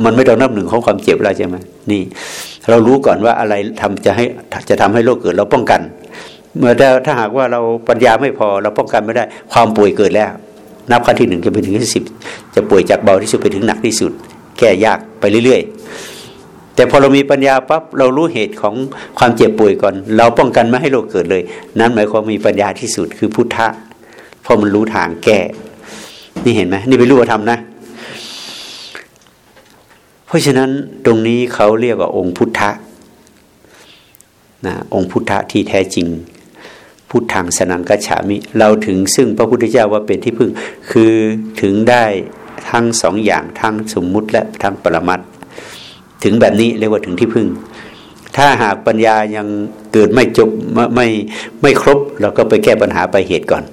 มันไม่ต้องนับหนึ่งของความเจ็บแล้วใช่ไหมนี่ เรารู้ก่อนว่าอะไรทำจะให้จะทำให้โรคเกิดเราป้องกัน เมื่อถ้าหากว่าเราปัญญาไม่พอเราป้องกันไม่ได้ ความป่วยเกิดแล้ว นับขั้นที่หนึ่งจะไปถึงที่สิบจะป่วยจากเบาที่สุดไปถึงหนักที่สุด แก้ยากไปเรื่อย ๆ แต่พอเรามีปัญญาปั๊บเรารู้เหตุของความเจ็บป่วยก่อน เราป้องกันไม่ให้โรคเกิดเลย นั้นหมายความมีปัญญาที่สุดคือพุทธะเพราะมันรู้ทางแก้ นี่เห็นไหมนี่เป็นรูปธรรมนะ เพราะฉะนั้นตรงนี้เขาเรียกว่าองค์พุทธะนะองค์พุทธะที่แท้จริงพุทธังสนังกัจฉามิ เราถึงซึ่งพระพุทธเจ้าว่าเป็นที่พึ่ง คือถึงได้ทั้งสองอย่างทั้งสมมุติและทั้งปรมัตถ ถึงแบบนี้เรียกว่าถึงที่พึ่ง ถ้าหากปัญญายังเกิดไม่จบไม่ไม่ไม่ครบ เราก็ไปแก้ปัญหาไปเหตุก่อน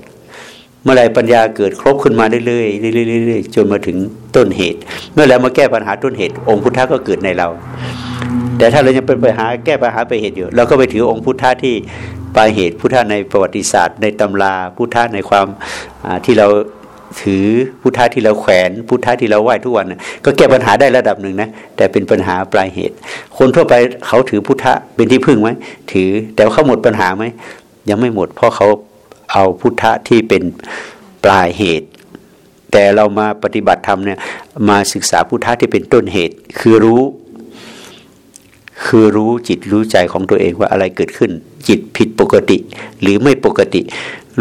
เมื่อไรปัญญาเกิดครบขึ้นมาเรื่อยๆเรื่อยๆจนมาถึงต้นเหตุ เมื่อแล้วมาแก้ปัญหาต้นเหตุ องค์พุทธะก็เกิดในเรา แต่ถ้าเรายังเป็นปัญหาแก้ปัญหาไปเหตุอยู่ เราก็ไปถือองค์พุทธะที่ปลายเหตุพุทธะในประวัติศาสตร์ ในตำราพุทธะในความที่เรา ถือพุทธะที่เราแขวนพุทธะที่เราไหว้ทุกวันก็แก้ปัญหาได้ระดับหนึ่งนะแต่เป็นปัญหาปลายเหตุ คนทั่วไปเขาถือพุทธะเป็นที่พึ่งไหมถือแต่เขาหมดปัญหาไหมยังไม่หมดเพราะเขาเอาพุทธะที่เป็นปลายเหตุ แต่เรามาปฏิบัติธรรมเนี่ยมาศึกษาพุทธะที่เป็นต้นเหตุ คือรู้ คือรู้จิตรู้ใจของตัวเองว่าอะไรเกิดขึ้น จิตผิดปกติ หรือไม่ปกติ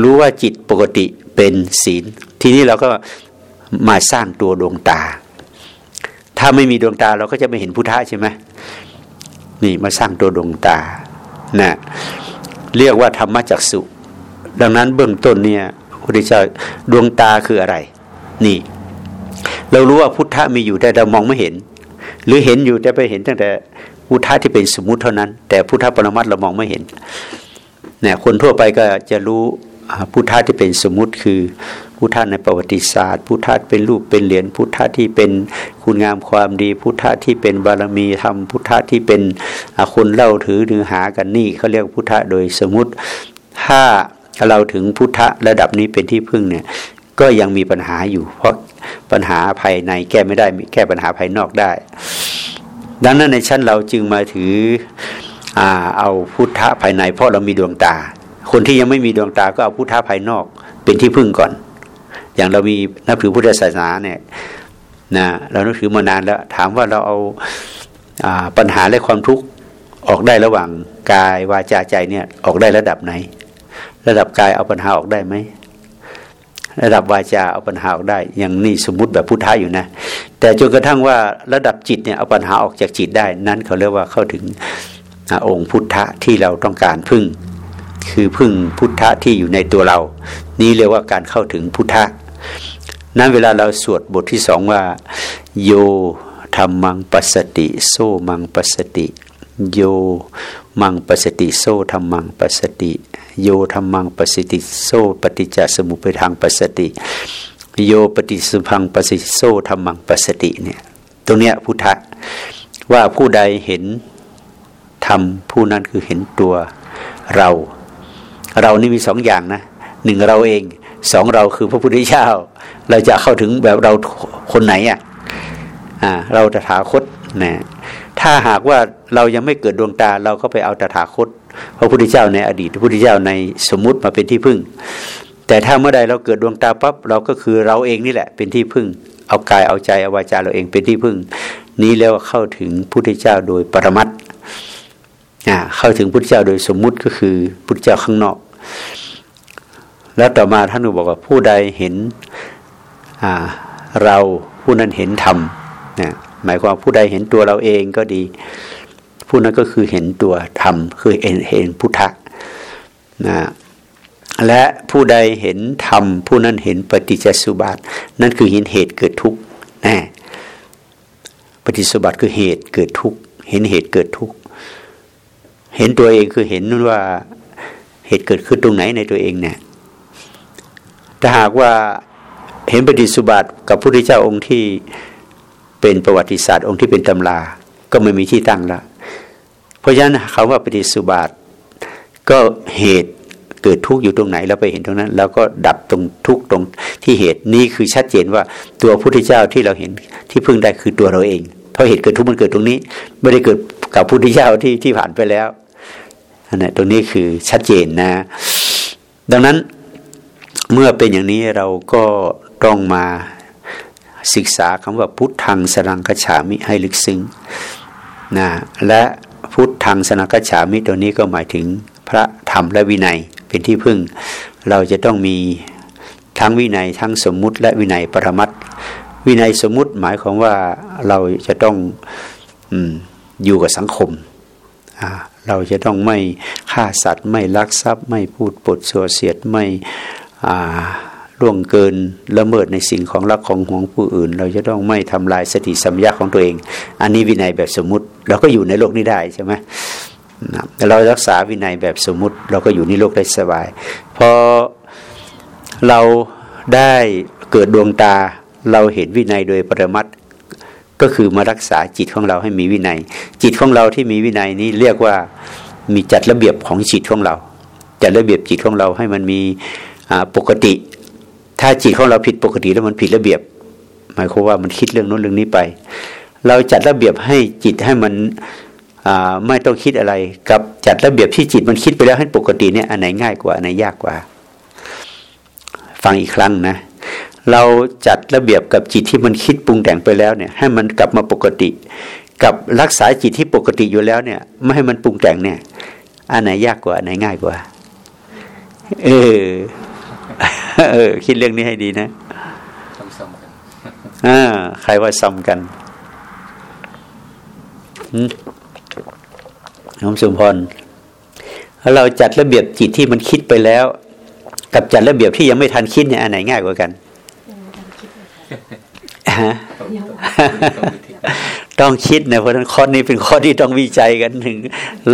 รู้ว่าจิตปกติเป็นศีล ทีนี้เราก็มาสร้างตัวดวงตา ถ้าไม่มีดวงตาเราก็จะไม่เห็นพุทธะใช่ไหมนี่มาสร้างตัวดวงตานะเรียกว่าธรรมจักสุ ดังนั้นเบื้องต้นเนี่ยพระพุทธเจ้าดวงตาคืออะไร นี่ เรารู้ว่าพุทธะมีอยู่แต่เรามองไม่เห็น หรือเห็นอยู่แต่ไปเห็นตั้งแต่พุทธะที่เป็นสมมุติเท่านั้น แต่พุทธะปรมัตเรามองไม่เห็นเนี่ยคนทั่วไปก็จะรู้พุทธะที่เป็นสมมุติคือ พุทธะในประวัติศาสตร์ พุทธะเป็นรูปเป็นเหรียญพุทธะที่เป็นคุณงามความดี พุทธะที่เป็นบารมีธรรมพุทธะที่เป็นคนเล่าถือเนื้อหากันนี่เขาเรียกพุทธะโดยสมมติถ้าเราถึงพุทธะระดับนี้เป็นที่พึ่งเนี่ยก็ยังมีปัญหาอยู่ เพราะปัญหาภายในแก้ไม่ได้แก้ปัญหาภายนอกได้ ดังนั้นในชั้นเราจึงมาถืออาเอาพุทธะภายใน เพราะเรามีดวงตา คนที่ยังไม่มีดวงตาก็เอาพุทธะภายนอกเป็นที่พึ่งก่อน อย่างเรามีนับถือพุทธศาสนาเนี่ยนะเรานับถือมานานแล้ว ถามว่าเราเอาอาปัญหาและความทุกข์ออกได้ระหว่างกายวาจาใจเนี่ยออกได้ระดับไหน ระดับกายเอาปัญหาออกได้ไหมระดับวาจาเอาปัญหาออกได้ อย่างนี้สมมุติแบบพุทธะอยู่นะ แต่จนกระทั่งว่าระดับจิตเนี่ยเอาปัญหาออกจากจิตได้ นั้นเขาเรียกว่าเข้าถึงองค์พุทธะที่เราต้องการพึ่ง คือพึ่งพุทธะที่อยู่ในตัวเรา นี่เรียกว่าการเข้าถึงพุทธะ นั้นเวลาเราสวดบทที่สองว่า โยธรรมังปัสติ โซมังปัสติ โยมังปัสติโซธรรมังปัสติ โยธรรมังปสติโซปฏิจจสมุปทางปัสติโยปฏิสุพังปสิโซธรรมังปัสสติเนี่ยตรงเนี้ยพุทธะว่าผู้ใดเห็นธรรมผู้นั้นคือเห็นตัวเรา เรานี่มีสองอย่างนะหนึ่งเราเอง สองเราคือพระพุทธเจ้า เราจะเข้าถึงแบบเราคนไหนอะอ่าเราตถาคตนะถ้าหากว่าเรายังไม่เกิดดวงตาเราก็ไปเอาตถาคต พระพุทธเจ้าในอดีตพระพุทธเจ้าในสมมุติมาเป็นที่พึ่ง แต่ถ้าเมื่อใดเราเกิดดวงตาปั๊บเราก็คือเราเองนี่แหละเป็นที่พึ่ง เอากายเอาใจเอาวาจาเราเองเป็นที่พึ่ง นี้แล้วเข้าถึงพุทธเจ้าโดยปรมัตเข้าถึงพุทธเจ้าโดยสมมุติก็คือพุทธเจ้าข้างนอก แล้วต่อมาท่านบอกว่าผู้ใดเห็นเราผู้นั้นเห็นธรรมนะหมายความผู้ใดเห็นตัวเราเองก็ดี ผู้นั้นก็คือเห็นตัวธรรมคือเห็นเห็นพุทธะนะและผู้ใดเห็นธรรมผู้นั้นเห็นปฏิจจสุบัตินั่นคือเห็นเหตุเกิดทุกข์นะปฏิสุบัติคือเหตุเกิดทุกข์เห็นเหตุเกิดทุกข์เห็นตัวเองคือเห็นว่าเหตุเกิดขึ้นตรงไหนในตัวเองเนี่ย ถ้าหากว่าเห็นปฏิสุบัติกับพระพุทธเจ้าองค์ที่เป็นประวัติศาสตร์องค์ที่เป็นตำราก็ไม่มีที่ตั้งละเพราะฉะนั้นเขาว่าปฏิสุบัติก็เหตุเกิดทุกข์อยู่ตรงไหนแล้วไปเห็นตรงนั้น แล้วก็ดับตรงทุกข์ตรงที่เหตุนี้คือชัดเจนว่าตัวพระพุทธเจ้าที่เราเห็นที่พึ่งได้คือตัวเราเอง เพราะเหตุเกิดทุกข์มันเกิดตรงนี้ ไม่ได้เกิดกับพระพุทธเจ้าที่ที่ผ่านไปแล้วอันนี้ตรงนี้คือชัดเจนนะ ดังนั้น เมื่อเป็นอย่างนี้เราก็ต้องมาศึกษาคำว่าพุทธังสรังคฉามิให้ลึกซึ้งนะและพุทธังสรังคฉามิตัวนี้ก็หมายถึงพระธรรมและวินัยเป็นที่พึ่ง เราจะต้องมีทั้งวินัยทั้งสมมุติ และวินัยปรมัตวินัยสมมุติหมายความว่าเราจะต้องออยู่กับสังคม เราจะต้องไม่ฆ่าสัตว์ ไม่ลักทรัพย์ ไม่พูดปดโซเสียดไม่ ล่วงเกินละเมิดในสิ่งของรักของห่วงผู้อื่น เราจะต้องไม่ทำลายสติสัมยาของตัวเอง อันนี้วินัยแบบสมมุติ เราก็อยู่ในโลกนี้ได้ใช่ไหมเรารักษาวินัยแบบสมมุติ เราก็อยู่ในโลกได้สบายพอเราได้เกิดดวงตาเราเห็นวินัยโดยปรมัตก็คือมารักษาจิตของเราให้มีวินัย จิตของเราที่มีวินัยนี้เรียกว่ามีจัดระเบียบของจิตของเรา จัดระเบียบจิตของเราให้มันมี ปกติ ถ้าจิตของเราผิดปกติแล้วมันผิดระเบียบ หมายความว่ามันคิดเรื่องโน้นเรื่องนี้ไป เราจัดระเบียบให้จิตให้มันไม่ต้องคิดอะไร กับจัดระเบียบที่จิตมันคิดไปแล้วให้ปกติเนี่ยอันไหนง่ายกว่าอันไหนยากกว่า ฟังอีกครั้งนะ เราจัดระเบียบกับจิตที่มันคิดปรุงแต่งไปแล้วเนี่ย ให้มันกลับมาปกติ กับรักษาจิตที่ปกติอยู่แล้วเนี่ย ไม่ให้มันปรุงแต่งเนี่ยอันไหนยากกว่าอันไหนง่ายกว่า เออ เออ คิดเรื่องนี้ให้ดีนะซ้ำๆกันอ่าใครว่าซ้ำกันน้องสุพรถ้าเราจัดระเบียบจิตที่มันคิดไปแล้ว กับจัดระเบียบที่ยังไม่ทันคิดเนี่ยอันไหนง่ายกว่ากันต้องคิดนะเพราะฉะนั้นข้อนี้เป็นข้อที่ต้องวิจัยกันถึง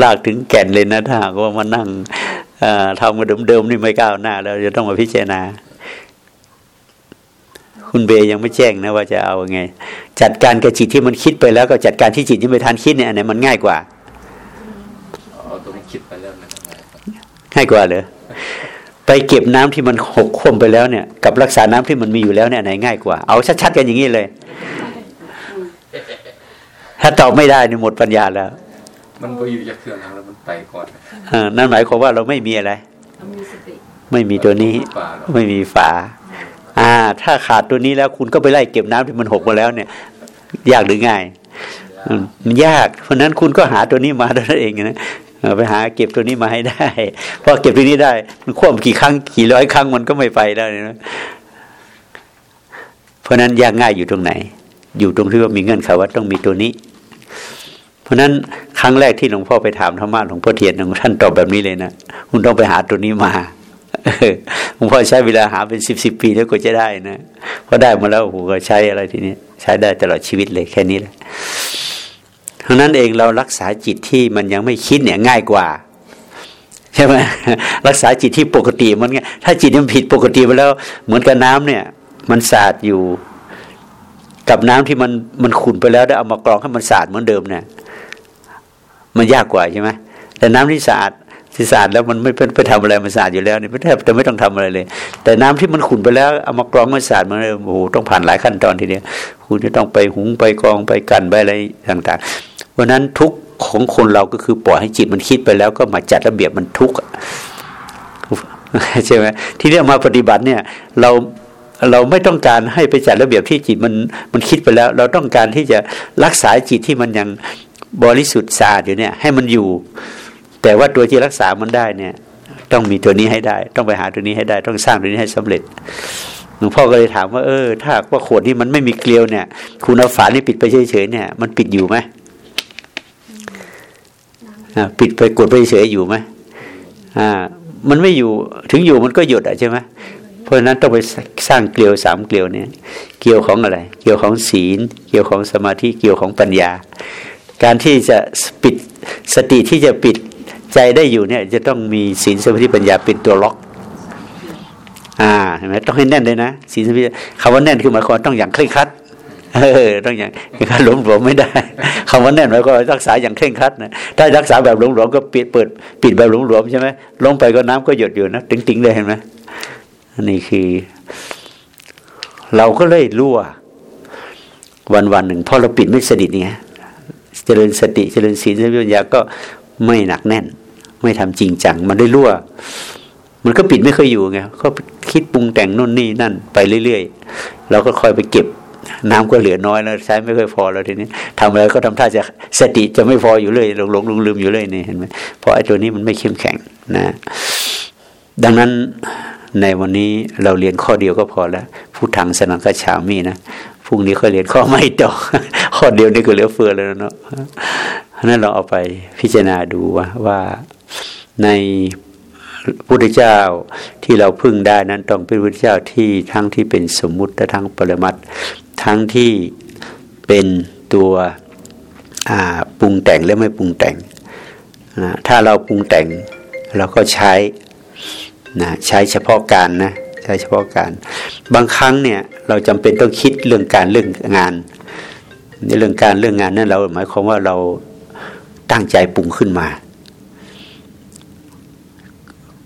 ลากถึงแก่นเลยนะถ้าหากว่ามานั่ง ทำมาเดิมๆนี่ไม่ก้าวหน้าแล้วจะต้องมาพิจารณา คุณเบยยังไม่แจ้งนะว่าจะเอาไง จัดการกับจิตที่มันคิดไปแล้วก็จัดการที่จิตที่ไม่ทันคิดเนี่ยอันไหนมันง่ายกว่าเอาตรงคิดไปแล้วง่ายกว่าเลยไปเก็บน้ำที่มันหกคว่มไปแล้วเนี่ย กับรักษาน้ำที่มันมีอยู่แล้วเนี่ยไหนง่ายกว่า เอาชัดๆกันอย่างนี้เลย ถ้าตอบไม่ได้นี่หมดปัญญาแล้ว มันไปอยู่จากเครื่องแล้วมัน ไปก่อนอนั่นหมายความว่าเราไม่มีอะไร ไม่มีตัวนี้ ไม่มีฝา อ่า ถ้าขาดตัวนี้แล้วคุณก็ไปไล่เก็บน้ำที่มันหกมาแล้วเนี่ย ยากหรือง่ายมันยาก เพราะนั้นคุณก็หาตัวนี้มาตัวเองนะไปหาเก็บตัวนี้มาให้ได้พอเก็บตัวนี้ได้ มันควบกี่ครั้งกี่ร้อยครั้งมันก็ไม่ไปได้นะเพราะนั้นยากง่ายอยู่ตรงไหน อยู่ตรงที่ว่ามีเงื่อนไขว่าต้องมีตัวนี้ เพราะนั้นครั้งแรกที่หลวงพ่อไปถามธรรมะหลวงพ่อเทียนของท่านตอบแบบนี้เลยนะคุณต้องไปหาตัวนี้มาหลวงพ่อใช้เวลาหาเป็นสิบสิบปีแล้วก็จะได้นะพอได้มาแล้วผมก็ใช้อะไรทีนี้ใช้ได้ตลอดชีวิตเลยแค่นี้แหละทั้งนั้นเองเรารักษาจิตที่มันยังไม่คิดเนี่ยง่ายกว่า ใช่ไหมรักษาจิตที่ปกติมันไงถ้าจิตมันผิดปกติไปแล้ว เหมือนกับน้ำเนี่ย มันสาดอยู่ กับน้ำที่มันมันขุ่นไปแล้วได้เอามากรองให้มันสะอาดเหมือนเดิมเนี่ย มันยากกว่าใช่ไหมแต่น้ำที่สะอาดที่สะอาดแล้วมันไม่เป็นไปทำอะไรมันสะอาดอยู่แล้วนี่ไม่แทบจะไม่ต้องทำอะไรเลย แต่น้ำที่มันขุ่นไปแล้วเอามากรองมันสะอาดมันโอ้โหต้องผ่านหลายขั้นตอนทีเดียวคุณจะต้องไปหุงไปกรองไปกันไปอะไรต่างๆเพราะนั้นทุกของคนเราก็คือปล่อยให้จิตมันคิดไปแล้วก็มาจัดระเบียบมันทุกใช่ไหมที่เรียกมาปฏิบัติเนี่ยเราเราไม่ต้องการให้ไปจัดระเบียบที่จิตมันมันคิดไปแล้ว เราต้องการที่จะรักษาจิตที่มันยัง บริสุทธิ์สะอาดอยู่เนี่ยให้มันอยู่ แต่ว่าตัวที่รักษามันได้เนี่ย ต้องมีตัวนี้ให้ได้ ต้องไปหาตัวนี้ให้ได้ ต้องสร้างตัวนี้ให้สำเร็จหลวงพ่อก็เลยถามว่าเออ ถ้าว่าขวดที่มันไม่มีเกลียวเนี่ย คุณเอาฝานี่ปิดไปเฉยๆเนี่ยมันปิดอยู่ไหมปิดไปกดไปเฉยอยู่ไหมอ่า มันไม่อยู่ถึงอยู่มันก็หยุดอะใช่ไหมเพราะฉะนั้นต้องไปสร้างเกลียวสามเกลียวเนี่ย เกลียวของอะไร เกลียวของศีล เกลียวของสมาธิ เกลียวของปัญญา การที่จะปิดสติที่จะปิดใจได้อยู่เนี่ย จะต้องมีศีลสมาธิปัญญาเป็นตัวล็อก อ่าเห็นไหมต้องให้แน่นเลยนะศีลสมาธิคำว่าแน่นคือหมายความต้องอย่างเคร่งครัดเออต้องอย่างการหลงหลวไม่ได้คำว่าแน่นหมายความรักษาอย่างเคร่งครัดนะถ้ารักษาแบบหลงหลวก็ปิดเปิด ปิดแบบหลงหลวใช่ไหมลงไปก็น้ำก็หยดอยู่นะติ๋งๆเลยเห็นไหมนี่คือ เราก็เลยรั่ว วันวันหนึ่งพอเราปิดไม่สนิทเนี่ย เจริญสติเจริญศีลเจริญปัญญาก็ไม่หนักแน่น ไม่ทำจริงจัง มันได้รั่ว มันก็ปิดไม่เคยอยู่ไงก็คิดปรุงแต่งนู่นนี่นั่นไปเรื่อยๆเราก็คอยไปเก็บน้ำก็เหลือน้อยแล้วใช้ไม่ค่อยพอแล้วทีนี้ทำอะไรก็ทำท่าจะสติจะไม่พออยู่เลยหลงหลงลืมอยู่เลยนี่เห็นไหมเพราะไอ้ตัวนี้มันไม่เข้มแข็งนะ ดังนั้น ในวันนี้เราเรียนข้อเดียวก็พอแล้วผู้ทางสนังกฉามีนะพรุ่งนี้เขาเรียนข้อไม่ต่อข้อเดียวนี่ก็เหลือเฟือแล้วเนาะนั้นเราเอาไปพิจารณาดูว่าว่าในพุทธเจ้าที่เราพึ่งได้นั้นต้องเป็นพุทธเจ้าที่ทั้งที่เป็นสมมุติและทั้งปรมัตทั้งที่เป็นตัวปรุงแต่งและไม่ปรุงแต่ง ถ้าเราปรุงแต่งเราก็ใช้ นะใช้เฉพาะการนะใช้เฉพาะการ บางครั้งเนี่ยเราจำเป็นต้องคิดเรื่องการเรื่องงาน ในเรื่องการเรื่องงานนั้นเราหมายความว่าเราตั้งใจปรุงขึ้นมา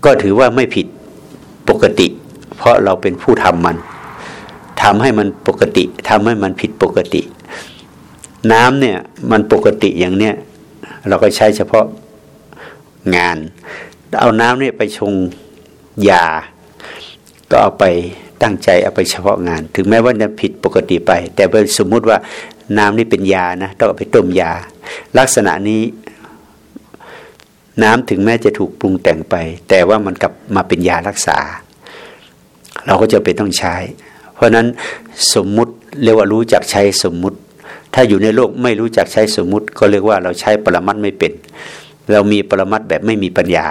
ก็ถือว่าไม่ผิดปกติ เพราะเราเป็นผู้ทำมันทำให้มันปกติทำให้มันผิดปกติ น้ำเนี่ยมันปกติอย่างเนี้ยเราก็ใช้เฉพาะงาน เอาน้ำเนี่ยไปชง ยา ก็เอาไปตั้งใจเอาไปเฉพาะงาน ถึงแม้ว่าจะผิดปกติไป แต่เป็นสมมุติว่าน้ำนี่เป็นยานะต้องเอาไปต้มยา ลักษณะนี้น้ำถึงแม้จะถูกปรุงแต่งไป แต่ว่ามันกลับมาเป็นยารักษา เราก็จะเป็นต้องใช้ เพราะนั้นสมมุติเรียกว่ารู้จักใช้สมมุติ ถ้าอยู่ในโลกไม่รู้จักใช้สมมุติ ก็เรียกว่าเราใช้ปรมัตไม่เป็น เรามีปรมัตแบบไม่มีปัญญา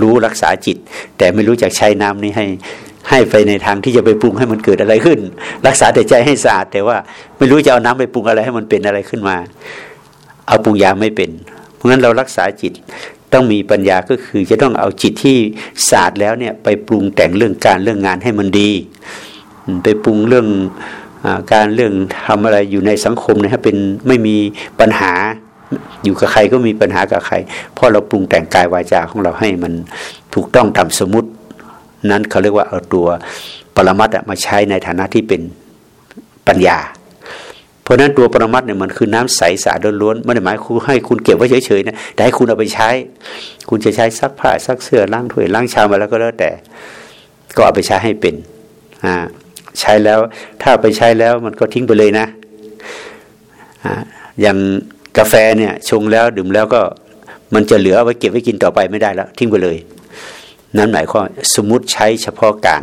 รู้รักษาจิต แต่ไม่รู้จักใช้น้ำนี้ให้ให้ไปในทางที่จะไปปรุงให้มันเกิดอะไรขึ้น รักษาแต่ใจให้สะอาด แต่ว่าไม่รู้จะเอาน้ำไปปรุงอะไรให้มันเป็นอะไรขึ้นมา เอาปรุงยาไม่เป็น เพราะฉะนั้นเรารักษาจิตต้องมีปัญญาก็คือจะต้องเอาจิตที่สะอาดแล้วเนี่ยไปปรุงแต่งเรื่องการเรื่องงานให้มันดี ไปปรุงเรื่องอการเรื่องทำอะไรอยู่ในสังคมนะฮะเป็นไม่มีปัญหา อยู่กับใครก็มีปัญหากับใคร เพราะเราปรุงแต่งกายวาจาของเราให้มันถูกต้องตามสมมติ นั้นเขาเรียกว่าเอาตัวปรมัตมาใช้ในฐานะที่เป็นปัญญา เพราะนั้นตัวปรมัตเนี่ยมันคือน้ำใสสะอาดล้วนไม่ได้หมายคุณให้คุณเก็บไว้เฉยๆนะแต่ให้คุณเอาไปใช้ คุณจะใช้ซักผ้าซักเสื้อล้างถ้วยล้างชามมาแล้วก็แล้วแต่ ก็เอาไปใช้ให้เป็นอ่าใช้แล้วถ้าไปใช้แล้วมันก็ทิ้งไปเลยนะอ่าอย่าง กาแฟเนี่ยชงแล้วดื่มแล้วก็มันจะเหลือเอาไว้เก็บไว้กินต่อไปไม่ได้แล้ว ทิ้งไปเลยนั้นหมายความสมมติใช้เฉพาะการ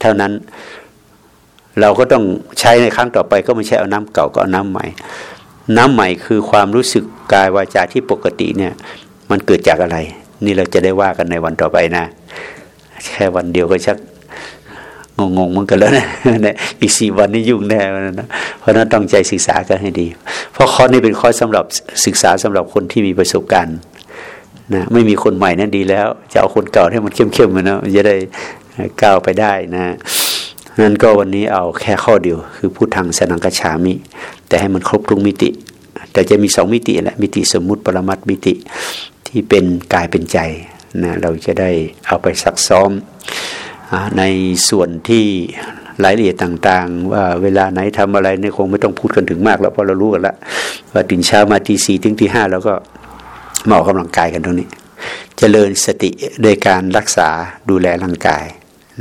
เท่านั้นเราก็ต้องใช้ในครั้งต่อไปก็ไม่ใช่เอาน้ำเก่าก็เอาน้ำใหม่ น้ำใหม่คือความรู้สึกกายวาจาที่ปกติเนี่ย มันเกิดจากอะไร นี่เราจะได้ว่ากันในวันต่อไปนะ แค่วันเดียวก็ชัก งงงมันกันแล้วนะอีกสี่วันนี้ยุ่งแน่นะ เพราะนั้นต้องใจศึกษากันให้ดี เพราะข้อนี้เป็นข้อสำหรับศึกษาสำหรับคนที่มีประสบการณ์นะไม่มีคนใหม่นั่นดีแล้ว จะเอาคนเก่าให้มันเข้มๆมันนะจะได้ก้าวไปได้นะนั้นก็วันนี้เอาแค่ข้อเดียว คือพูดทางสนังกชามิ แต่ให้มันครบทุกมิติ แต่จะมีสองมิติแหละมิติสมมุติปรมัตมิติที่เป็นกายเป็นใจนะเราจะได้เอาไปซักซ้อม ในส่วนที่รายละเอียดต่างๆ ว่าเวลาไหนทำอะไรเนี่ยคงไม่ต้องพูดกันถึงมากแล้วเพราะเรารู้กันละวว่าตื่นเช้ามาตีสี่ถึงตีห้าแล้วก็มาออกกำลังกายกันตรงนี้จเจริญสติโดยการรักษาดูแลร่างกาย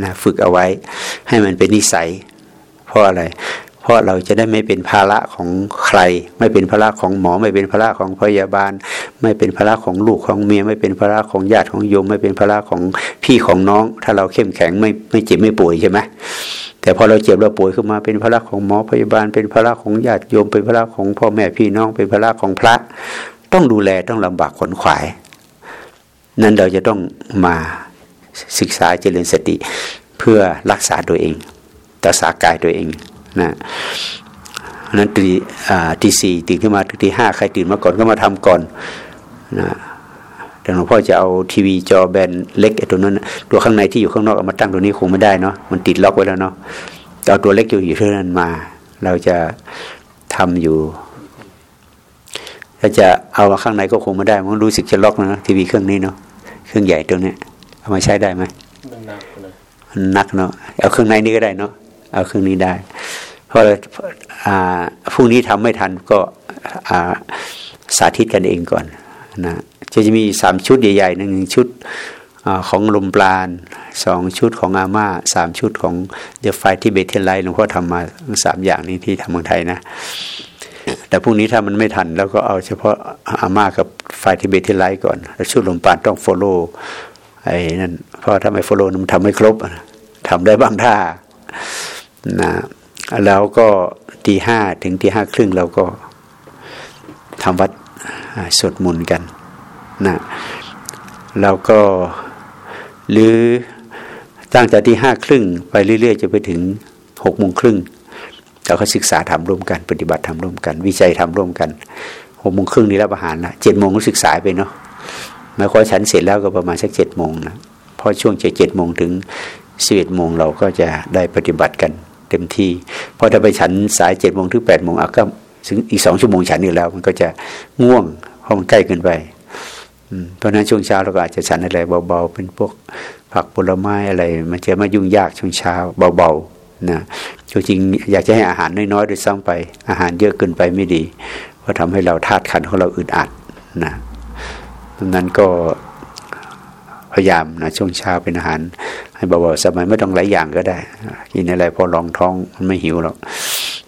นะฝึกเอาไว้ให้มันเป็นนิสัย เพราะอะไร เพราะเราจะได้ไม่เป็นภาระของใคร ไม่เป็นภาระของหมอ ไม่เป็นภาระของพยาบาล ไม่เป็นภาระของลูกของเมีย ไม่เป็นภาระของญาติของโยม ไม่เป็นภาระของพี่ของน้อง ถ้าเราเข้มแข็งไม่ไม่เจ็บไม่ป่วยใช่ไหมแต่พอเราเจ็บเราป่วยขึ้นมาเป็นภาระของหมอพยาบาล เป็นภาระของญาติโยม เป็นภาระของพ่อแม่พี่น้อง เป็นภาระของพระ ต้องดูแลต้องลำบากขนขวาย นั้นเราจะต้องมาศึกษาเจริญสติ เพื่อรักษาตัวเองรักษากายตัวเอง นะนั้นตีตีสี่ตื่นขึ้นมาตีห้าใครตื่นมาก่อนก็มาทำก่อนนะแต่หลวงพ่อจะเอาทีวีจอแบนเล็กไอ้ตัวนั้นตัวข้างในที่อยู่ข้างนอกเอามาตั้งตัวนี้คงไม่ได้เนาะมันติดล็อกไว้แล้วเนาะเอาตัวเล็กอยู่อยู่เท่านั้นมา เราจะทำอยู่ถ้าจะเอาข้างในก็คงไม่ได้มันรู้สึกจะล็อกนะทีวีเครื่องนี้เนาะเครื่องใหญ่ตัวเนี้ยเอามาใช้ได้ไหมมันนักเลยนักเนาะเอาเครื่องในนี้ก็ได้เนาะ เอาเครื่องนี้ได้ เพราะพรุ่งนี้ทำไม่ทันก็สาธิตกันเองก่อนนะจะจะมีสามชุดใหญ่ๆหนึ่งชุดอของลมปราณสองชุดของอาม่าสามชุดของเดอะไฟที่เบเทนไลท์หลวงพ่อทำมาสามอย่างนี้ที่ทำเมืองไทยนะ แต่พรุ่งนี้ถ้ามันไม่ทันแล้วก็เอาเฉพาะอาม่ากับไฟที่เบเทนไลท์ก่อนแล้วชุดลมปราณต้องโฟโล่ไอ้นั่นเพราะถ้าไม่โฟโล่มันทำไม่ครบทำได้บางท่า นะแล้วก็ตีห้าถึงตีห้าครึ่งเราก็ทำวัดสวดมนต์กันนะแล้วก็หรือตั้งแต่ที่ห้าครึ่งไปเรื่อย ๆ จะไปถึงหกโมงครึ่งเราก็ศึกษาทำร่วมกัน ปฏิบัติทำร่วมกัน วิจัยทำร่วมกันหกโมงครึ่งนี้รับอาหารละเจ็ดโมงก็ศึกษาไปเนาะไม่ค่อยฉันเสร็จแล้วก็ประมาณสักเจ็ดโมงนะพอช่วงจะเจ็ดโมงถึงสิบเอ็ดโมงเราก็จะได้ปฏิบัติกัน เต็มที่พอถ้าไปฉันสายเจ็ดโมงถึงแปดโมงอะก็ถึงอีกสองชั่วโมงฉันอีกแล้ว มันก็จะง่วงเพราะมันใกล้เกินไปเพราะนั้นช่วงเช้าเราก็อาจจะฉันอะไรเบาๆ เป็นพวกผักผลไม้อะไร มันจะไม่ยุ่งยากช่วงเช้าเบาๆนะจริงๆอยากจะให้อาหารน้อยๆโดยซ้ำไป อาหารเยอะเกินไปไม่ดี เพราะทำให้เราธาตุขันของเราอึดอัดนะดังนั้นก็ พยายามนะช่วงเช้าเป็นอาหาร ให้เบาๆสมัยไม่ต้องหลายอย่างก็ได้ กินอะไรพอรองท้องมันไม่หิวหรอก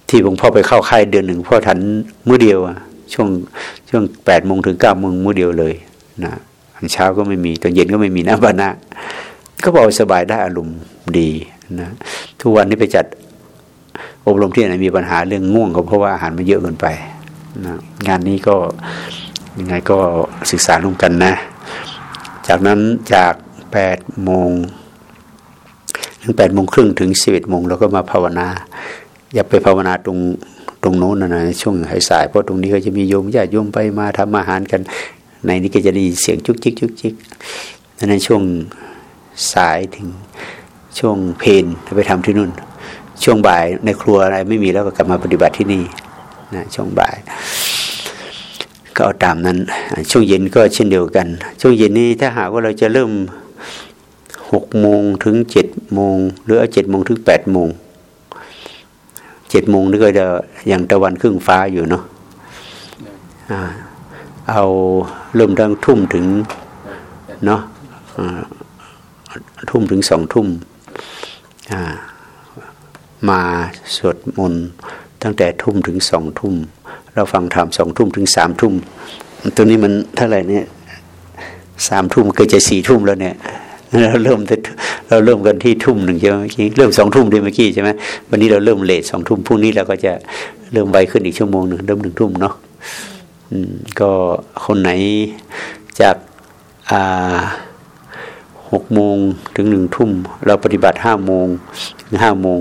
ที่ผมพ่อไปเข้าค่ายเดือนหนึ่งพ่อทันมื้อเดียวช่วงช่วงแปดโมงถึงเก้าโมงมื้อเดียวเลยนะเช้าก็ไม่มีตอนเย็นก็ไม่มีน้ำบานะก็บอกสบายได้อารมณ์ดีนะทุกวันนี้ไปจัดอบรมที่ไหนมีปัญหาเรื่องง่วงก็เพราะว่าอาหารมันเยอะเกินไปนะงานนี้ก็ยังไงก็ศึกษาร่วมกันนะ จากนั้นจากแปดโมงถึงแปดโมงครึ่งถึงสิบเอ็ดโมงเราก็มาภาวนา อย่าไปภาวนาตรงตรงโน้นนะนช่วงสายเพราะตรงนี้ก็จะมีโยมญาติโยมไปมาทำอาหารกัน ในนี้ก็จะได้เสียงจุกจิกจุกจิกในช่วงสายถึงช่วงเพนไปทำที่นู่น ช่วงบ่ายในครัวอะไรไม่มีแล้วก็กลับมาปฏิบัติที่นี่นะช่วงบ่าย ก็เอาตามนั้น ช่วงเย็นก็เช่นเดียวกัน ช่วงเย็นนี้ถ้าหากว่าเราจะเริ่มหกโมงถึงเจ็ดโมงหรือเจ็ดโมงถึงแปดโมงเจ็ดโมงนี่ก็จะอยังตะวันครึ่งฟ้าอยู่เนาะเอาเริ่มตั้งทุ่มถึงเนาะทุ่มถึงสองทุ่มมาสวดมนต์ตั้งแต่ทุ่มถึงสองทุ่ม เราฟังธรรมสองทุ่มถึงสามทุ่มตัวนี้มันเท่าไหร่เนี่ยสามทุ่มเกิดจะสี่ทุ่มแล้วเนี่ยเราเริ่มเราเริ่มกันที่ทุ่มหนึ่งใช่ไหมเมื่อกี้เริ่มสองทุ่มด้วยเมื่อกี้ใช่ไหมวันนี้เราเริ่มเลทสองทุ่มพรุ่งนี้เราก็จะเริ่มไวขึ้นอีกชั่วโมงหนึ่งเริ่มหนึ่งทุ่มเนาะก็คนไหนจากหกโมงถึงหนึ่งทุ่ม เราปฏิบัติห้าโมงถึงห้าโมง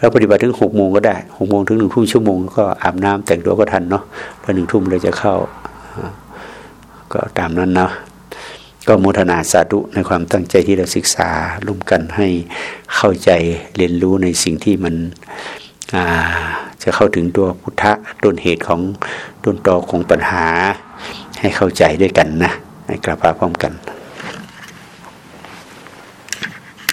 เราปฏิบัติถึงหกโมงก็ได้หกโมงถึงหนึ่งทุ่มชั่วโมงก็อาบน้ำแต่งตัวก็ทันเนาะพอหนึ่งทุ่มเราจะเข้า ก็ตามนั้นนะก็โมทนาสาธุในความตั้งใจที่เราศึกษาร่วมกันให้เข้าใจเรียนรู้ในสิ่งที่มันจะเข้าถึงตัวพุทธะต้นเหตุของต้นตอของปัญหา ให้เข้าใจด้วยกันนะให้กราบพระพร้อมกัน